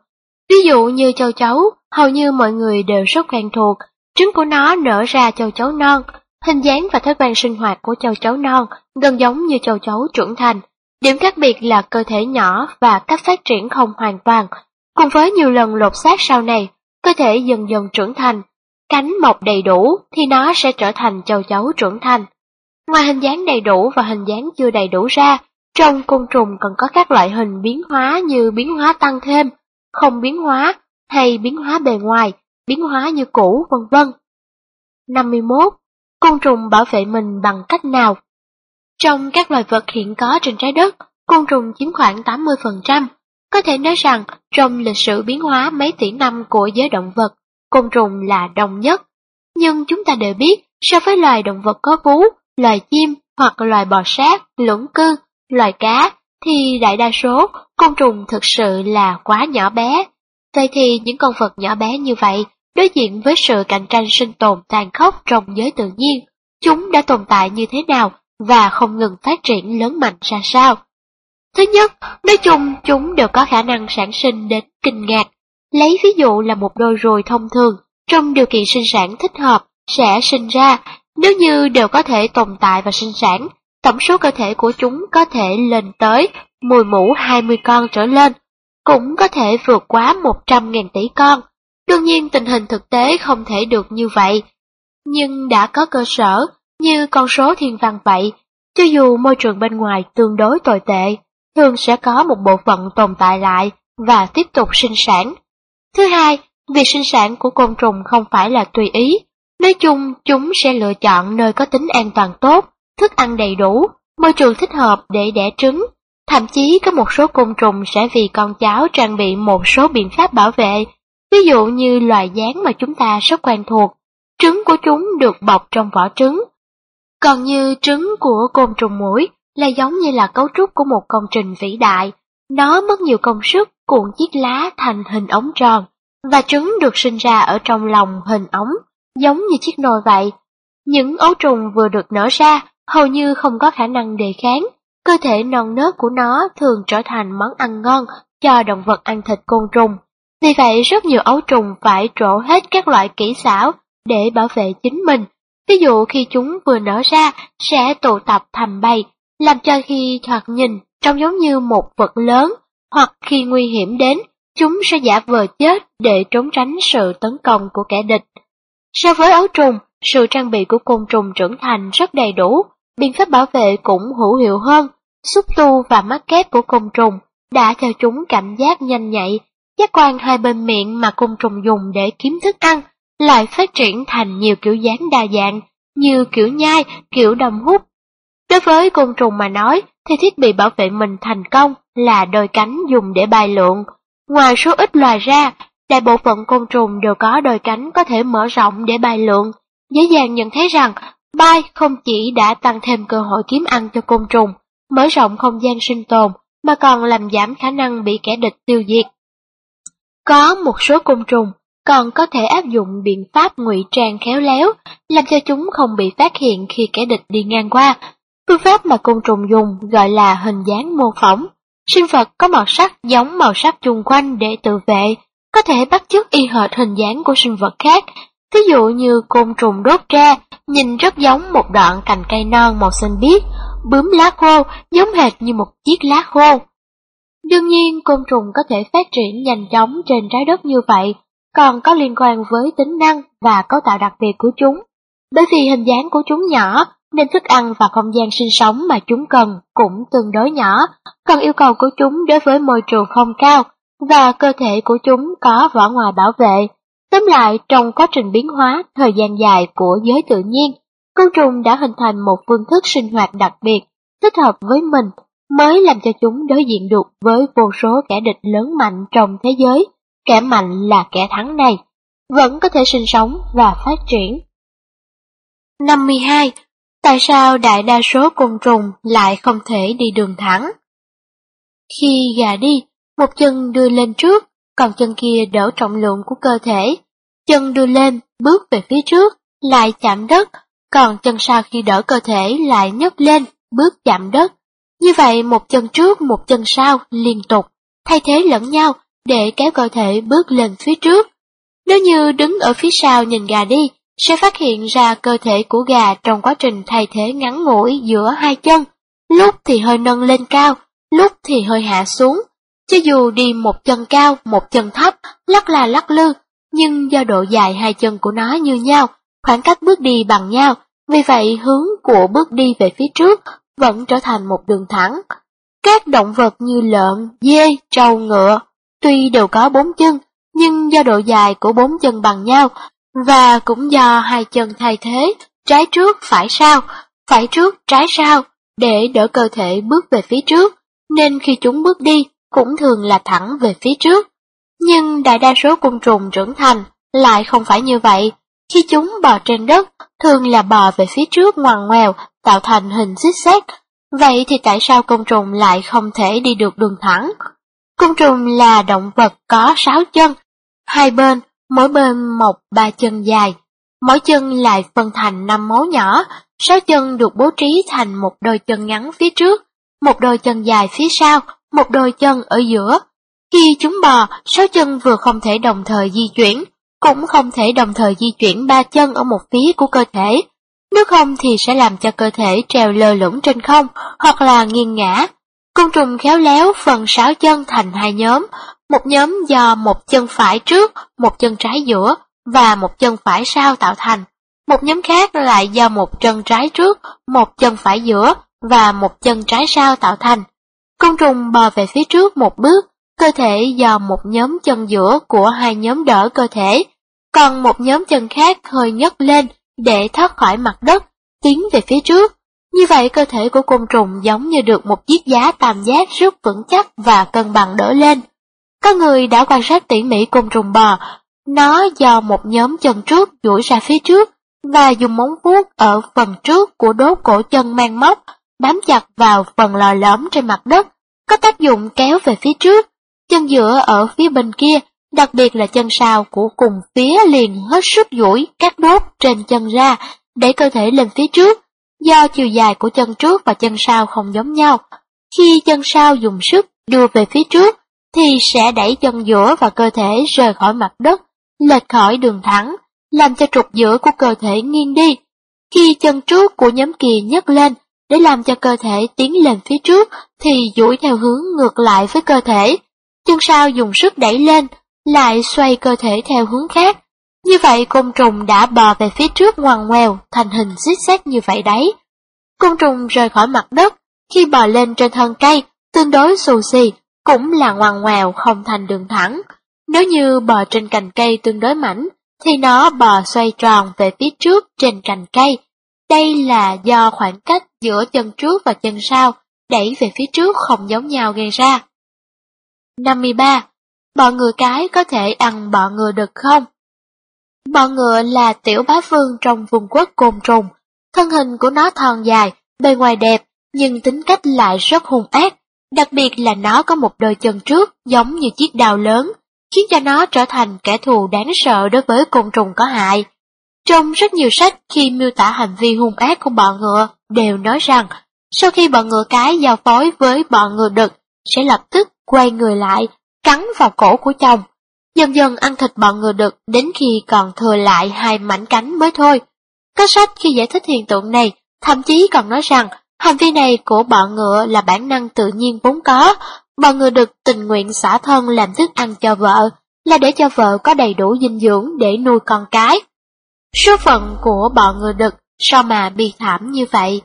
Ví dụ như châu chấu, hầu như mọi người đều rất quen thuộc, trứng của nó nở ra châu chấu non, hình dáng và thói quen sinh hoạt của châu chấu non gần giống như châu chấu trưởng thành. Điểm khác biệt là cơ thể nhỏ và cách phát triển không hoàn toàn, cùng với nhiều lần lột xác sau này, cơ thể dần dần trưởng thành. Cánh mọc đầy đủ thì nó sẽ trở thành châu chấu trưởng thành. Ngoài hình dáng đầy đủ và hình dáng chưa đầy đủ ra, trong côn trùng còn có các loại hình biến hóa như biến hóa tăng thêm, không biến hóa hay biến hóa bề ngoài, biến hóa như cũ, vân vân. 51. Côn trùng bảo vệ mình bằng cách nào? Trong các loài vật hiện có trên trái đất, côn trùng chiếm khoảng 80%. Có thể nói rằng, trong lịch sử biến hóa mấy tỷ năm của giới động vật, côn trùng là đông nhất. Nhưng chúng ta đều biết, so với loài động vật có vú, loài chim hoặc loài bò sát, lũng cư, loài cá, thì đại đa số côn trùng thực sự là quá nhỏ bé. Vậy thì những con vật nhỏ bé như vậy, đối diện với sự cạnh tranh sinh tồn tàn khốc trong giới tự nhiên, chúng đã tồn tại như thế nào và không ngừng phát triển lớn mạnh ra sao? Thứ nhất, nói chung chúng đều có khả năng sản sinh đến kinh ngạc. Lấy ví dụ là một đôi ruồi thông thường, trong điều kiện sinh sản thích hợp, sẽ sinh ra, nếu như đều có thể tồn tại và sinh sản, tổng số cơ thể của chúng có thể lên tới 10 mũ 20 con trở lên, cũng có thể vượt quá 100.000 tỷ con. Đương nhiên tình hình thực tế không thể được như vậy, nhưng đã có cơ sở như con số thiên văn vậy, cho dù môi trường bên ngoài tương đối tồi tệ, thường sẽ có một bộ phận tồn tại lại và tiếp tục sinh sản. Thứ hai, việc sinh sản của côn trùng không phải là tùy ý, nói chung chúng sẽ lựa chọn nơi có tính an toàn tốt, thức ăn đầy đủ, môi trường thích hợp để đẻ trứng. Thậm chí có một số côn trùng sẽ vì con cháu trang bị một số biện pháp bảo vệ, ví dụ như loài gián mà chúng ta rất quen thuộc, trứng của chúng được bọc trong vỏ trứng. Còn như trứng của côn trùng mũi là giống như là cấu trúc của một công trình vĩ đại, nó mất nhiều công sức cuộn chiếc lá thành hình ống tròn, và trứng được sinh ra ở trong lòng hình ống, giống như chiếc nồi vậy. Những ấu trùng vừa được nở ra hầu như không có khả năng đề kháng, cơ thể non nớt của nó thường trở thành món ăn ngon cho động vật ăn thịt côn trùng. Vì vậy rất nhiều ấu trùng phải trổ hết các loại kỹ xảo để bảo vệ chính mình. Ví dụ khi chúng vừa nở ra sẽ tụ tập thành bầy, làm cho khi thoạt nhìn trông giống như một vật lớn, hoặc khi nguy hiểm đến, chúng sẽ giả vờ chết để trốn tránh sự tấn công của kẻ địch. So với ấu trùng, sự trang bị của côn trùng trưởng thành rất đầy đủ, biện pháp bảo vệ cũng hữu hiệu hơn. Xúc tu và mắt kép của côn trùng đã cho chúng cảm giác nhanh nhạy, giác quan hai bên miệng mà côn trùng dùng để kiếm thức ăn lại phát triển thành nhiều kiểu dáng đa dạng, như kiểu nhai, kiểu đồng hút. Đối với côn trùng mà nói, thì thiết bị bảo vệ mình thành công là đôi cánh dùng để bay lượn. Ngoài số ít loài ra, đại bộ phận côn trùng đều có đôi cánh có thể mở rộng để bay lượn. Dễ dàng nhận thấy rằng, bay không chỉ đã tăng thêm cơ hội kiếm ăn cho côn trùng, mở rộng không gian sinh tồn, mà còn làm giảm khả năng bị kẻ địch tiêu diệt. Có một số côn trùng còn có thể áp dụng biện pháp ngụy trang khéo léo, làm cho chúng không bị phát hiện khi kẻ địch đi ngang qua. Phương pháp mà côn trùng dùng gọi là hình dáng mô phỏng. Sinh vật có màu sắc giống màu sắc chung quanh để tự vệ, có thể bắt chước y hệt hình dáng của sinh vật khác. Ví dụ như côn trùng đốt ra, nhìn rất giống một đoạn cành cây non màu xanh biếc, bướm lá khô giống hệt như một chiếc lá khô. Đương nhiên, côn trùng có thể phát triển nhanh chóng trên trái đất như vậy, còn có liên quan với tính năng và cấu tạo đặc biệt của chúng. Bởi vì hình dáng của chúng nhỏ, nên thức ăn và không gian sinh sống mà chúng cần cũng tương đối nhỏ, còn yêu cầu của chúng đối với môi trường không cao, và cơ thể của chúng có vỏ ngoài bảo vệ. Tóm lại, trong quá trình biến hóa thời gian dài của giới tự nhiên, côn trùng đã hình thành một phương thức sinh hoạt đặc biệt, thích hợp với mình, mới làm cho chúng đối diện được với vô số kẻ địch lớn mạnh trong thế giới. Kẻ mạnh là kẻ thắng này, vẫn có thể sinh sống và phát triển. 52. Tại sao đại đa số côn trùng lại không thể đi đường thẳng? Khi gà đi, một chân đưa lên trước, còn chân kia đỡ trọng lượng của cơ thể. Chân đưa lên, bước về phía trước, lại chạm đất, còn chân sau khi đỡ cơ thể lại nhấc lên, bước chạm đất. Như vậy một chân trước một chân sau liên tục, thay thế lẫn nhau để kéo cơ thể bước lên phía trước. Nếu như đứng ở phía sau nhìn gà đi, sẽ phát hiện ra cơ thể của gà trong quá trình thay thế ngắn ngủi giữa hai chân, lúc thì hơi nâng lên cao, lúc thì hơi hạ xuống. Cho dù đi một chân cao, một chân thấp, lắc là lắc lư, nhưng do độ dài hai chân của nó như nhau, khoảng cách bước đi bằng nhau, vì vậy hướng của bước đi về phía trước vẫn trở thành một đường thẳng. Các động vật như lợn, dê, trâu, ngựa, tuy đều có bốn chân, nhưng do độ dài của bốn chân bằng nhau, và cũng do hai chân thay thế, trái trước phải sau, phải trước trái sau, để đỡ cơ thể bước về phía trước, nên khi chúng bước đi cũng thường là thẳng về phía trước. Nhưng đại đa số côn trùng trưởng thành lại không phải như vậy. Khi chúng bò trên đất, thường là bò về phía trước ngoằn ngoèo, tạo thành hình xích xét. Vậy thì tại sao côn trùng lại không thể đi được đường thẳng? Côn trùng là động vật có sáu chân, hai bên mỗi bên một ba chân dài, mỗi chân lại phân thành năm mấu nhỏ, sáu chân được bố trí thành một đôi chân ngắn phía trước, một đôi chân dài phía sau, một đôi chân ở giữa. Khi chúng bò, sáu chân vừa không thể đồng thời di chuyển, cũng không thể đồng thời di chuyển ba chân ở một phía của cơ thể. Nếu không thì sẽ làm cho cơ thể treo lơ lửng trên không, hoặc là nghiêng ngã. Côn trùng khéo léo phần sáu chân thành hai nhóm, một nhóm do một chân phải trước, một chân trái giữa và một chân phải sau tạo thành. Một nhóm khác lại do một chân trái trước, một chân phải giữa và một chân trái sau tạo thành. Côn trùng bò về phía trước một bước, cơ thể do một nhóm chân giữa của hai nhóm đỡ cơ thể, còn một nhóm chân khác hơi nhấc lên để thoát khỏi mặt đất, tiến về phía trước. Như vậy cơ thể của côn trùng giống như được một chiếc giá tam giác rất vững chắc và cân bằng đỡ lên. Có người đã quan sát tỉ mỉ côn trùng bò, nó do một nhóm chân trước duỗi ra phía trước và dùng móng vuốt ở phần trước của đốt cổ chân mang móc bám chặt vào phần lò lõm trên mặt đất, có tác dụng kéo về phía trước. Chân giữa ở phía bên kia, đặc biệt là chân sau của cùng phía liền hết sức duỗi các đốt trên chân ra, để cơ thể lên phía trước. Do chiều dài của chân trước và chân sau không giống nhau, khi chân sau dùng sức đưa về phía trước, thì sẽ đẩy chân giữa và cơ thể rời khỏi mặt đất, lệch khỏi đường thẳng, làm cho trục giữa của cơ thể nghiêng đi. Khi chân trước của nhóm kỳ nhấc lên, để làm cho cơ thể tiến lên phía trước thì duỗi theo hướng ngược lại với cơ thể. Chân sau dùng sức đẩy lên, lại xoay cơ thể theo hướng khác. Như vậy côn trùng đã bò về phía trước ngoằn ngoèo thành hình xích xét như vậy đấy. Côn trùng rời khỏi mặt đất, khi bò lên trên thân cây, tương đối xù xì, cũng là ngoằn ngoèo không thành đường thẳng. Nếu như bò trên cành cây tương đối mảnh, thì nó bò xoay tròn về phía trước trên cành cây. Đây là do khoảng cách giữa chân trước và chân sau đẩy về phía trước không giống nhau gây ra. 53. Bọ ngựa cái có thể ăn bọ ngựa đực không? Bọ ngựa là tiểu bá vương trong vùng quốc côn trùng. Thân hình của nó thon dài, bề ngoài đẹp, nhưng tính cách lại rất hung ác. Đặc biệt là nó có một đôi chân trước giống như chiếc đào lớn, khiến cho nó trở thành kẻ thù đáng sợ đối với côn trùng có hại. Trong rất nhiều sách khi miêu tả hành vi hung ác của bọ ngựa đều nói rằng sau khi bọ ngựa cái giao phối với bọ ngựa đực sẽ lập tức quay người lại, cắn vào cổ của chồng. Dần dần ăn thịt bọ ngựa đực đến khi còn thừa lại hai mảnh cánh mới thôi. Các sách khi giải thích hiện tượng này thậm chí còn nói rằng hành vi này của bọ ngựa là bản năng tự nhiên vốn có, bọ ngựa đực tình nguyện xả thân làm thức ăn cho vợ, là để cho vợ có đầy đủ dinh dưỡng để nuôi con cái. Số phận của bọn ngựa đực sao mà bi thảm như vậy?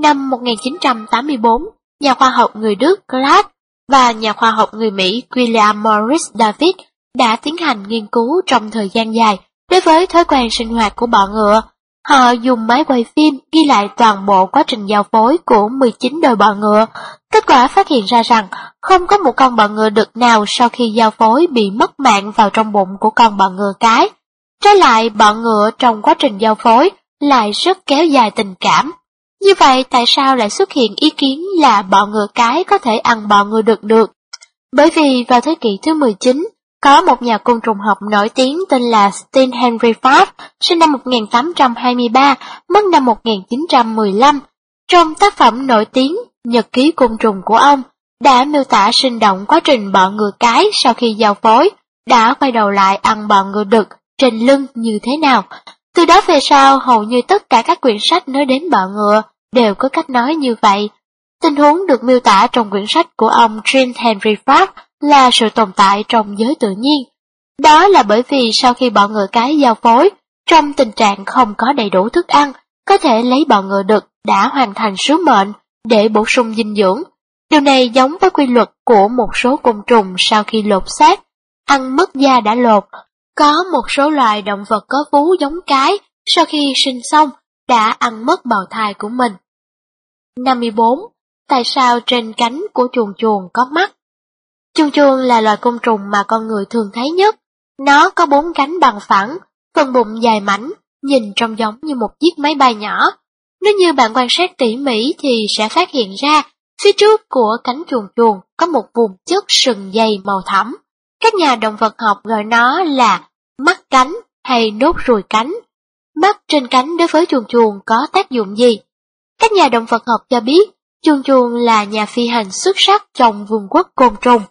Năm 1984, nhà khoa học người Đức Clark và nhà khoa học người Mỹ William Morris David đã tiến hành nghiên cứu trong thời gian dài đối với thói quen sinh hoạt của bọ ngựa. Họ dùng máy quay phim ghi lại toàn bộ quá trình giao phối của 19 đôi bọ ngựa. Kết quả phát hiện ra rằng không có một con bọ ngựa đực nào sau khi giao phối bị mất mạng vào trong bụng của con bọ ngựa cái. Trái lại, bọ ngựa trong quá trình giao phối lại rất kéo dài tình cảm. Như vậy tại sao lại xuất hiện ý kiến là bọ ngựa cái có thể ăn bọ ngựa đực được? Bởi vì vào thế kỷ thứ 19, có một nhà côn trùng học nổi tiếng tên là Stephen Henry ford sinh năm 1823, mất năm 1915. Trong tác phẩm nổi tiếng Nhật ký côn trùng của ông, đã miêu tả sinh động quá trình bọ ngựa cái sau khi giao phối, đã quay đầu lại ăn bọ ngựa đực trên lưng như thế nào. Từ đó về sau, hầu như tất cả các quyển sách nói đến bọ ngựa đều có cách nói như vậy. Tình huống được miêu tả trong quyển sách của ông Jean Henry Pfaff là sự tồn tại trong giới tự nhiên. Đó là bởi vì sau khi bọ ngựa cái giao phối, trong tình trạng không có đầy đủ thức ăn, có thể lấy bọ ngựa đực đã hoàn thành sứ mệnh để bổ sung dinh dưỡng. Điều này giống với quy luật của một số côn trùng sau khi lột xác, ăn mất da đã lột có một số loài động vật có vú giống cái sau khi sinh xong đã ăn mất bào thai của mình. 54. Tại sao trên cánh của chuồn chuồn có mắt? Chuồn chuồn là loài côn trùng mà con người thường thấy nhất. Nó có bốn cánh bằng phẳng, phần bụng dài mảnh, nhìn trông giống như một chiếc máy bay nhỏ. Nếu như bạn quan sát tỉ mỉ thì sẽ phát hiện ra, phía trước của cánh chuồn chuồn có một vùng chất sừng dày màu thẫm. Các nhà động vật học gọi nó là mắt cánh hay nốt ruồi cánh. Mắt trên cánh đối với chuồn chuồn có tác dụng gì? Các nhà động vật học cho biết, chuồn chuồn là nhà phi hành xuất sắc trong vùng quốc côn trùng.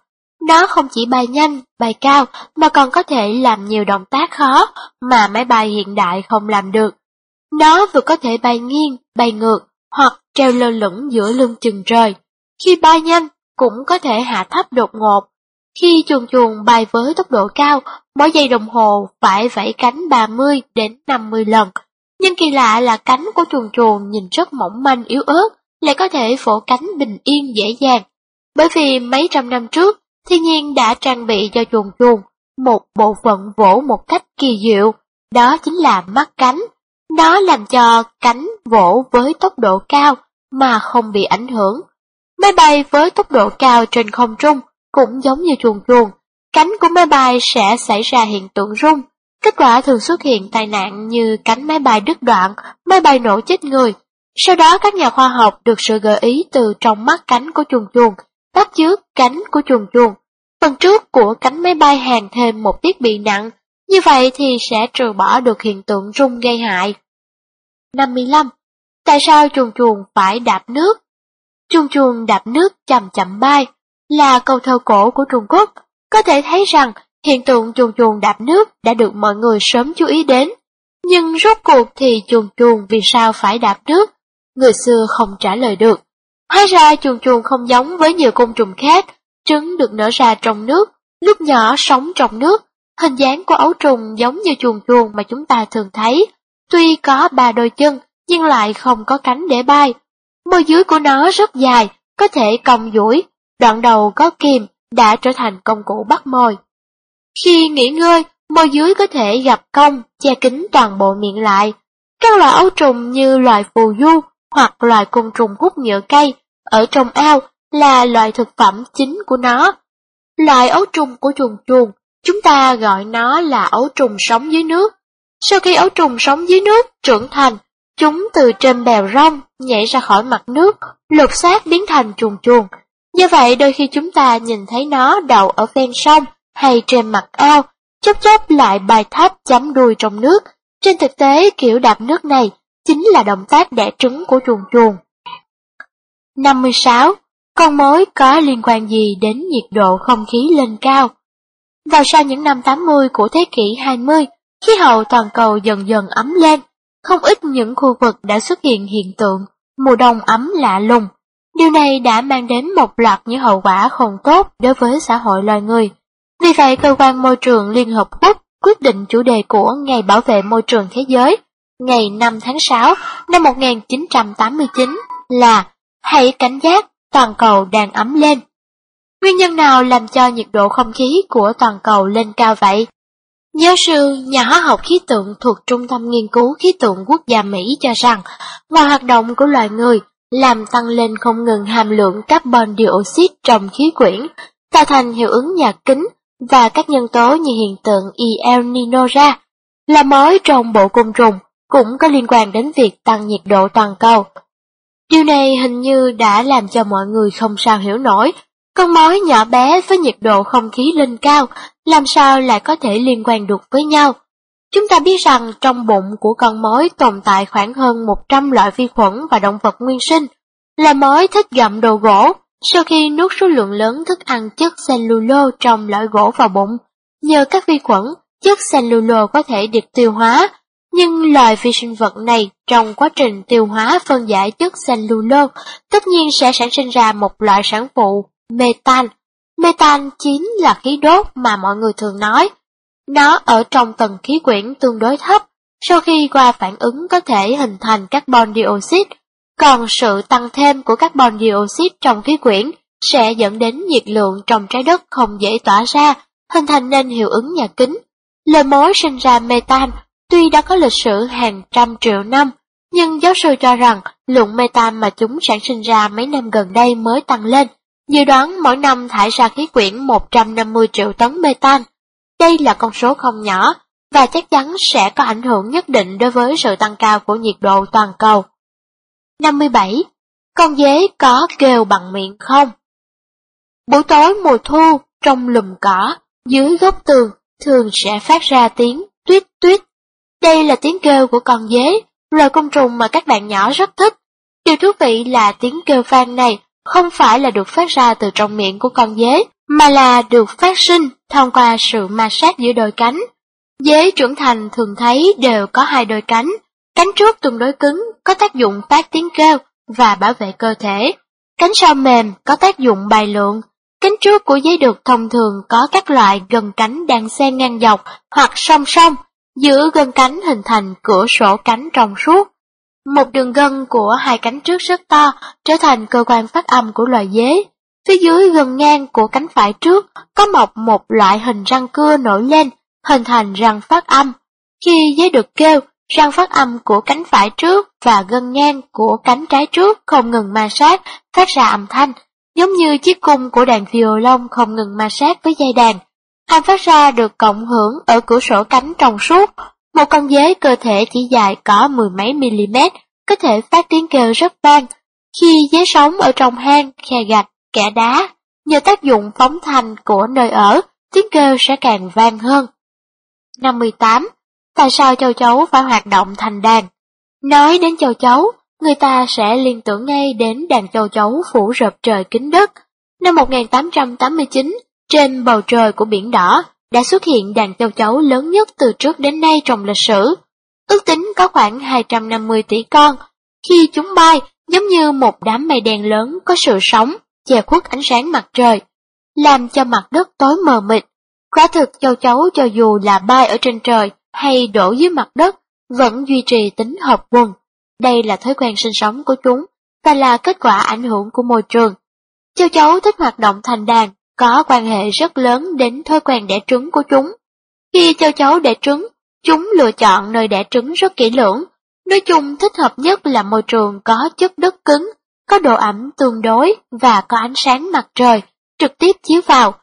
Nó không chỉ bay nhanh, bay cao, mà còn có thể làm nhiều động tác khó mà máy bay hiện đại không làm được. Nó vừa có thể bay nghiêng, bay ngược, hoặc treo lơ lửng giữa lưng chừng trời. Khi bay nhanh, cũng có thể hạ thấp đột ngột, khi chuồn chuồn bay với tốc độ cao, mỗi giây đồng hồ phải vẫy cánh 30 đến 50 lần. Nhưng kỳ lạ là cánh của chuồn chuồn nhìn rất mỏng manh yếu ớt, lại có thể phổ cánh bình yên dễ dàng. Bởi vì mấy trăm năm trước, thiên nhiên đã trang bị cho chuồn chuồn một bộ phận vỗ một cách kỳ diệu, đó chính là mắt cánh. Nó làm cho cánh vỗ với tốc độ cao, mà không bị ảnh hưởng. Máy bay với tốc độ cao trên không trung cũng giống như chuồn chuồn, cánh của máy bay sẽ xảy ra hiện tượng rung. Kết quả thường xuất hiện tai nạn như cánh máy bay đứt đoạn, máy bay nổ chết người. Sau đó các nhà khoa học được sự gợi ý từ trong mắt cánh của chuồn chuồn, bắt chước cánh của chuồn chuồn. Phần trước của cánh máy bay hàn thêm một thiết bị nặng, như vậy thì sẽ trừ bỏ được hiện tượng rung gây hại. 55. Tại sao chuồn chuồn phải đạp nước? Chuồn chuồn đạp nước chậm chậm bay là câu thơ cổ của Trung Quốc. Có thể thấy rằng hiện tượng chuồn chuồn đạp nước đã được mọi người sớm chú ý đến. Nhưng rốt cuộc thì chuồn chuồn vì sao phải đạp nước? Người xưa không trả lời được. Hóa ra chuồn chuồn không giống với nhiều côn trùng khác, trứng được nở ra trong nước, lúc nhỏ sống trong nước. Hình dáng của ấu trùng giống như chuồn chuồn mà chúng ta thường thấy, tuy có ba đôi chân nhưng lại không có cánh để bay. Môi dưới của nó rất dài, có thể cong duỗi, đoạn đầu có kìm đã trở thành công cụ bắt mồi. Khi nghỉ ngơi, môi dưới có thể gặp cong, che kín toàn bộ miệng lại. Các loài ấu trùng như loài phù du hoặc loài côn trùng hút nhựa cây ở trong ao là loại thực phẩm chính của nó. Loài ấu trùng của chuồn chuồn, chúng ta gọi nó là ấu trùng sống dưới nước. Sau khi ấu trùng sống dưới nước trưởng thành, chúng từ trên bèo rong nhảy ra khỏi mặt nước, lột xác biến thành chuồn chuồn. Như vậy đôi khi chúng ta nhìn thấy nó đậu ở ven sông hay trên mặt ao, chốc chốc lại bài tháp chấm đuôi trong nước. Trên thực tế kiểu đạp nước này chính là động tác đẻ trứng của chuồn chuồn. 56. Con mối có liên quan gì đến nhiệt độ không khí lên cao? Vào sau những năm 80 của thế kỷ 20, khí hậu toàn cầu dần dần ấm lên, không ít những khu vực đã xuất hiện hiện tượng mùa đông ấm lạ lùng. Điều này đã mang đến một loạt những hậu quả không tốt đối với xã hội loài người. Vì vậy, Cơ quan Môi trường Liên Hợp Quốc quyết định chủ đề của Ngày Bảo vệ Môi trường Thế giới, ngày 5 tháng 6 năm 1989 là Hãy cảnh giác, toàn cầu đang ấm lên. Nguyên nhân nào làm cho nhiệt độ không khí của toàn cầu lên cao vậy? Giáo sư, nhà hóa học khí tượng thuộc Trung tâm Nghiên cứu Khí tượng Quốc gia Mỹ cho rằng, ngoài hoạt động của loài người làm tăng lên không ngừng hàm lượng carbon dioxide trong khí quyển, tạo thành hiệu ứng nhà kính và các nhân tố như hiện tượng El Nino ra, là mối trong bộ côn trùng cũng có liên quan đến việc tăng nhiệt độ toàn cầu. Điều này hình như đã làm cho mọi người không sao hiểu nổi, con mối nhỏ bé với nhiệt độ không khí lên cao làm sao lại có thể liên quan được với nhau. Chúng ta biết rằng trong bụng của con mối tồn tại khoảng hơn 100 loại vi khuẩn và động vật nguyên sinh, là mối thích gặm đồ gỗ sau khi nuốt số lượng lớn thức ăn chất cellulo trong lõi gỗ vào bụng. Nhờ các vi khuẩn, chất cellulo có thể được tiêu hóa, nhưng loài vi sinh vật này trong quá trình tiêu hóa phân giải chất cellulo tất nhiên sẽ sản sinh ra một loại sản phụ, metan. Metan chính là khí đốt mà mọi người thường nói. Nó ở trong tầng khí quyển tương đối thấp, sau khi qua phản ứng có thể hình thành carbon dioxide, còn sự tăng thêm của carbon dioxide trong khí quyển sẽ dẫn đến nhiệt lượng trong trái đất không dễ tỏa ra, hình thành nên hiệu ứng nhà kính. Lời mối sinh ra metan tuy đã có lịch sử hàng trăm triệu năm, nhưng giáo sư cho rằng lượng metan mà chúng sản sinh ra mấy năm gần đây mới tăng lên, dự đoán mỗi năm thải ra khí quyển 150 triệu tấn metan. Đây là con số không nhỏ, và chắc chắn sẽ có ảnh hưởng nhất định đối với sự tăng cao của nhiệt độ toàn cầu. 57. Con dế có kêu bằng miệng không? Buổi tối mùa thu, trong lùm cỏ, dưới gốc tường, thường sẽ phát ra tiếng tuyết tuyết. Đây là tiếng kêu của con dế, loài côn trùng mà các bạn nhỏ rất thích. Điều thú vị là tiếng kêu vang này không phải là được phát ra từ trong miệng của con dế, mà là được phát sinh thông qua sự ma sát giữa đôi cánh. Dế trưởng thành thường thấy đều có hai đôi cánh, cánh trước tương đối cứng, có tác dụng phát tiếng kêu và bảo vệ cơ thể. Cánh sau mềm có tác dụng bài lượng. Cánh trước của dế được thông thường có các loại gần cánh đang xen ngang dọc hoặc song song, giữa gân cánh hình thành cửa sổ cánh trong suốt. Một đường gân của hai cánh trước rất to, trở thành cơ quan phát âm của loài dế. Phía dưới gần ngang của cánh phải trước có mọc một loại hình răng cưa nổi lên, hình thành răng phát âm. Khi dế được kêu, răng phát âm của cánh phải trước và gân ngang của cánh trái trước không ngừng ma sát, phát ra âm thanh, giống như chiếc cung của đàn violon không ngừng ma sát với dây đàn. âm phát ra được cộng hưởng ở cửa sổ cánh trong suốt, một con dế cơ thể chỉ dài có mười mấy mm, có thể phát tiếng kêu rất vang. Khi dế sống ở trong hang, khe gạch, kẻ đá, nhờ tác dụng phóng thanh của nơi ở, tiếng kêu sẽ càng vang hơn. 58. Tại sao châu chấu phải hoạt động thành đàn? Nói đến châu chấu, người ta sẽ liên tưởng ngay đến đàn châu chấu phủ rợp trời kính đất. Năm 1889, trên bầu trời của biển đỏ đã xuất hiện đàn châu chấu lớn nhất từ trước đến nay trong lịch sử. Ước tính có khoảng 250 tỷ con. Khi chúng bay, giống như một đám mây đen lớn có sự sống, che khuất ánh sáng mặt trời, làm cho mặt đất tối mờ mịt. Quả thực châu chấu cho dù là bay ở trên trời hay đổ dưới mặt đất, vẫn duy trì tính hợp quần. Đây là thói quen sinh sống của chúng và là kết quả ảnh hưởng của môi trường. Châu chấu thích hoạt động thành đàn, có quan hệ rất lớn đến thói quen đẻ trứng của chúng. Khi châu chấu đẻ trứng, chúng lựa chọn nơi đẻ trứng rất kỹ lưỡng. Nói chung thích hợp nhất là môi trường có chất đất cứng, có độ ẩm tương đối và có ánh sáng mặt trời trực tiếp chiếu vào.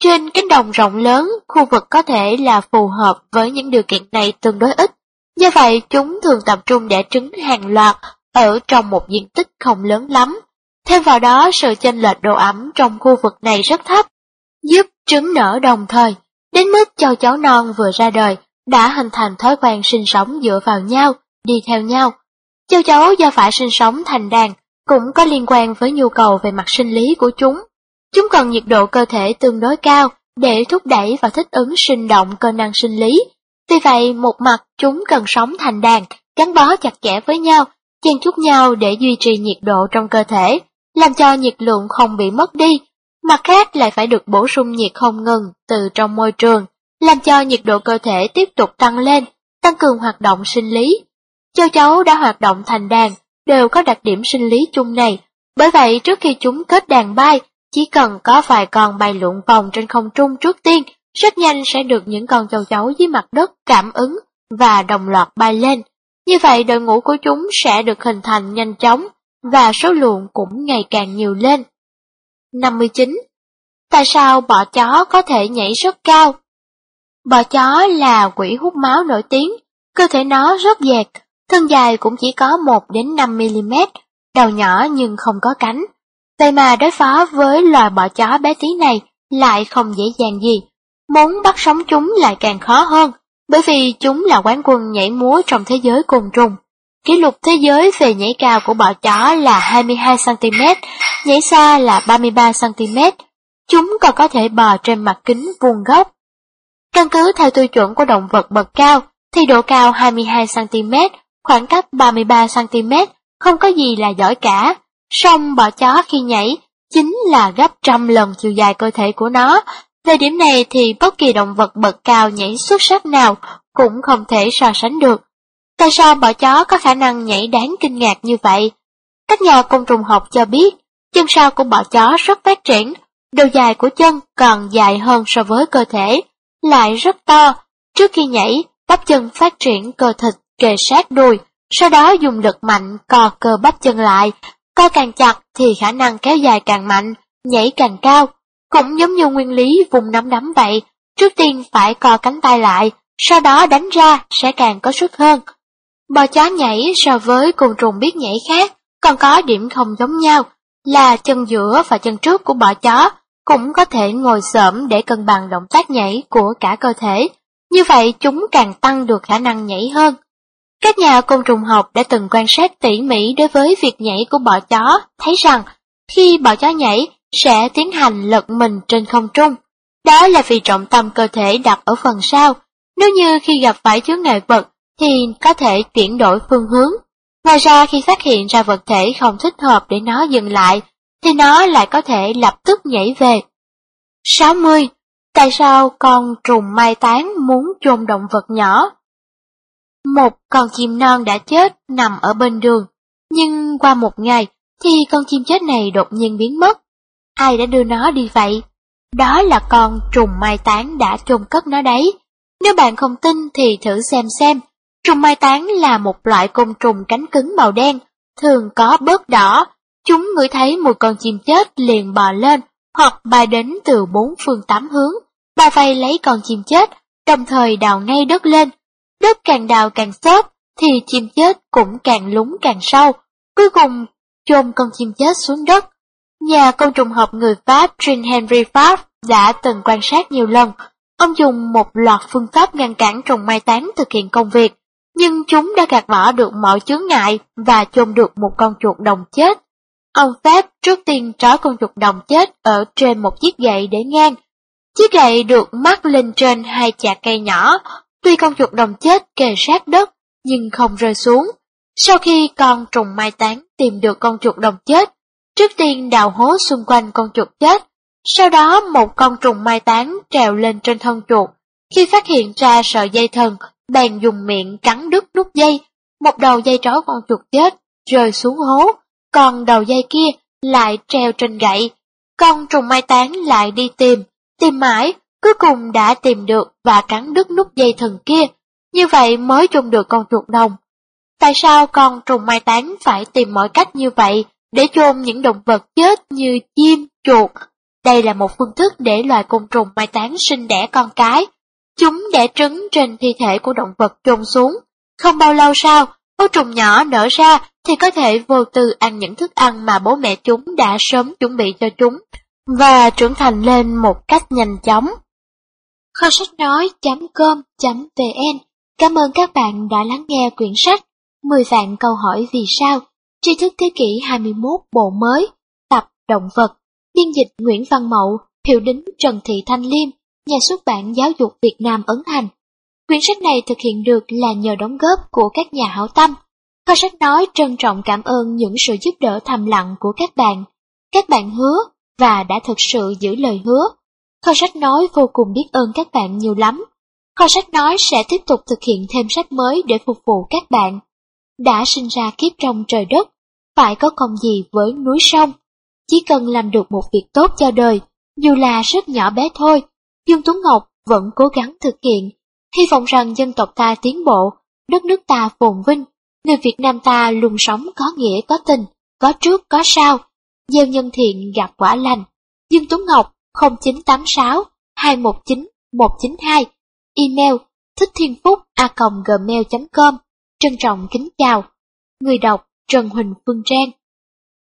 Trên cánh đồng rộng lớn, khu vực có thể là phù hợp với những điều kiện này tương đối ít. Do vậy, chúng thường tập trung đẻ trứng hàng loạt ở trong một diện tích không lớn lắm. Thêm vào đó, sự chênh lệch độ ẩm trong khu vực này rất thấp, giúp trứng nở đồng thời, đến mức châu chấu non vừa ra đời đã hình thành thói quen sinh sống dựa vào nhau, đi theo nhau. Châu chấu do phải sinh sống thành đàn cũng có liên quan với nhu cầu về mặt sinh lý của chúng. Chúng cần nhiệt độ cơ thể tương đối cao để thúc đẩy và thích ứng sinh động cơ năng sinh lý. Vì vậy, một mặt chúng cần sống thành đàn, gắn bó chặt chẽ với nhau, chen chúc nhau để duy trì nhiệt độ trong cơ thể, làm cho nhiệt lượng không bị mất đi. Mặt khác lại phải được bổ sung nhiệt không ngừng từ trong môi trường, làm cho nhiệt độ cơ thể tiếp tục tăng lên, tăng cường hoạt động sinh lý. Châu chấu đã hoạt động thành đàn, đều có đặc điểm sinh lý chung này, bởi vậy trước khi chúng kết đàn bay, chỉ cần có vài con bay lượn vòng trên không trung trước tiên, rất nhanh sẽ được những con châu chấu dưới mặt đất cảm ứng và đồng loạt bay lên. Như vậy đội ngũ của chúng sẽ được hình thành nhanh chóng và số lượng cũng ngày càng nhiều lên. 59. Tại sao bọ chó có thể nhảy rất cao? Bọ chó là quỷ hút máu nổi tiếng, cơ thể nó rất dẹt, thân dài cũng chỉ có 1 đến 5 mm, đầu nhỏ nhưng không có cánh. Vậy mà đối phó với loài bọ chó bé tí này lại không dễ dàng gì. Muốn bắt sống chúng lại càng khó hơn, bởi vì chúng là quán quân nhảy múa trong thế giới côn trùng. Kỷ lục thế giới về nhảy cao của bọ chó là 22cm, nhảy xa là 33cm. Chúng còn có thể bò trên mặt kính vuông góc. Căn cứ theo tiêu chuẩn của động vật bậc cao, thì độ cao 22cm, khoảng cách 33cm, không có gì là giỏi cả. Song bọ chó khi nhảy, chính là gấp trăm lần chiều dài cơ thể của nó. Về điểm này thì bất kỳ động vật bậc cao nhảy xuất sắc nào cũng không thể so sánh được. Tại sao bọ chó có khả năng nhảy đáng kinh ngạc như vậy? Các nhà côn trùng học cho biết, chân sau của bọ chó rất phát triển, độ dài của chân còn dài hơn so với cơ thể, lại rất to. Trước khi nhảy, bắp chân phát triển cơ thịt kề sát đùi, sau đó dùng lực mạnh co cơ bắp chân lại, co càng chặt thì khả năng kéo dài càng mạnh, nhảy càng cao. Cũng giống như nguyên lý vùng nắm đấm vậy, trước tiên phải co cánh tay lại, sau đó đánh ra sẽ càng có sức hơn. Bò chó nhảy so với côn trùng biết nhảy khác, còn có điểm không giống nhau, là chân giữa và chân trước của bò chó cũng có thể ngồi xổm để cân bằng động tác nhảy của cả cơ thể. Như vậy chúng càng tăng được khả năng nhảy hơn. Các nhà côn trùng học đã từng quan sát tỉ mỉ đối với việc nhảy của bọ chó, thấy rằng khi bọ chó nhảy sẽ tiến hành lật mình trên không trung. Đó là vì trọng tâm cơ thể đặt ở phần sau. Nếu như khi gặp phải chướng ngại vật thì có thể chuyển đổi phương hướng. Ngoài ra khi phát hiện ra vật thể không thích hợp để nó dừng lại, thì nó lại có thể lập tức nhảy về. 60. Tại sao con trùng mai tán muốn chôn động vật nhỏ? Một con chim non đã chết nằm ở bên đường, nhưng qua một ngày thì con chim chết này đột nhiên biến mất. Ai đã đưa nó đi vậy? Đó là con trùng mai tán đã chôn cất nó đấy. Nếu bạn không tin thì thử xem xem Trùng mai tán là một loại côn trùng cánh cứng màu đen, thường có bớt đỏ. Chúng ngửi thấy một con chim chết liền bò lên, hoặc bay đến từ bốn phương tám hướng, bà vây lấy con chim chết, đồng thời đào ngay đất lên. Đất càng đào càng xót, thì chim chết cũng càng lúng càng sâu. Cuối cùng, chôn con chim chết xuống đất. Nhà công trùng học người Pháp Jean Henry Favre đã từng quan sát nhiều lần. Ông dùng một loạt phương pháp ngăn cản trùng mai tán thực hiện công việc, nhưng chúng đã gạt bỏ được mọi chướng ngại và chôn được một con chuột đồng chết. Ông Pháp trước tiên trói con chuột đồng chết ở trên một chiếc gậy để ngang. Chiếc gậy được mắc lên trên hai chạc cây nhỏ, tuy con chuột đồng chết kề sát đất, nhưng không rơi xuống. Sau khi con trùng mai tán tìm được con chuột đồng chết, trước tiên đào hố xung quanh con chuột chết, sau đó một con trùng mai tán trèo lên trên thân chuột. Khi phát hiện ra sợi dây thần, bèn dùng miệng cắn đứt nút dây, một đầu dây trói con chuột chết rơi xuống hố, còn đầu dây kia lại treo trên gậy. Con trùng mai tán lại đi tìm, tìm mãi, cuối cùng đã tìm được và cắn đứt nút dây thần kia, như vậy mới trùng được con chuột đồng. Tại sao con trùng mai tán phải tìm mọi cách như vậy để chôn những động vật chết như chim, chuột? Đây là một phương thức để loài côn trùng mai tán sinh đẻ con cái. Chúng đẻ trứng trên thi thể của động vật chôn xuống. Không bao lâu sau, ấu trùng nhỏ nở ra thì có thể vô tư ăn những thức ăn mà bố mẹ chúng đã sớm chuẩn bị cho chúng và trưởng thành lên một cách nhanh chóng. Kho sách nói.com.vn Cảm ơn các bạn đã lắng nghe quyển sách 10 vạn câu hỏi vì sao, tri thức thế kỷ 21 bộ mới, tập động vật, biên dịch Nguyễn Văn Mậu hiệu đính, Trần Thị Thanh Liêm, nhà xuất bản giáo dục Việt Nam ấn hành. Quyển sách này thực hiện được là nhờ đóng góp của các nhà hảo tâm. Kho sách nói trân trọng cảm ơn những sự giúp đỡ thầm lặng của các bạn. Các bạn hứa và đã thực sự giữ lời hứa kho sách nói vô cùng biết ơn các bạn nhiều lắm Kho sách nói sẽ tiếp tục thực hiện thêm sách mới để phục vụ các bạn. Đã sinh ra kiếp trong trời đất, phải có công gì với núi sông. Chỉ cần làm được một việc tốt cho đời, dù là rất nhỏ bé thôi, Dương Tuấn Ngọc vẫn cố gắng thực hiện. Hy vọng rằng dân tộc ta tiến bộ, đất nước ta phồn vinh, người Việt Nam ta luôn sống có nghĩa có tình, có trước có sau. Gieo nhân thiện gặp quả lành. Dương Tuấn Ngọc 0986 219 192 Email thích thiên phúc a gmail.com Trân trọng kính chào. Người đọc Trần Huỳnh Phương Trang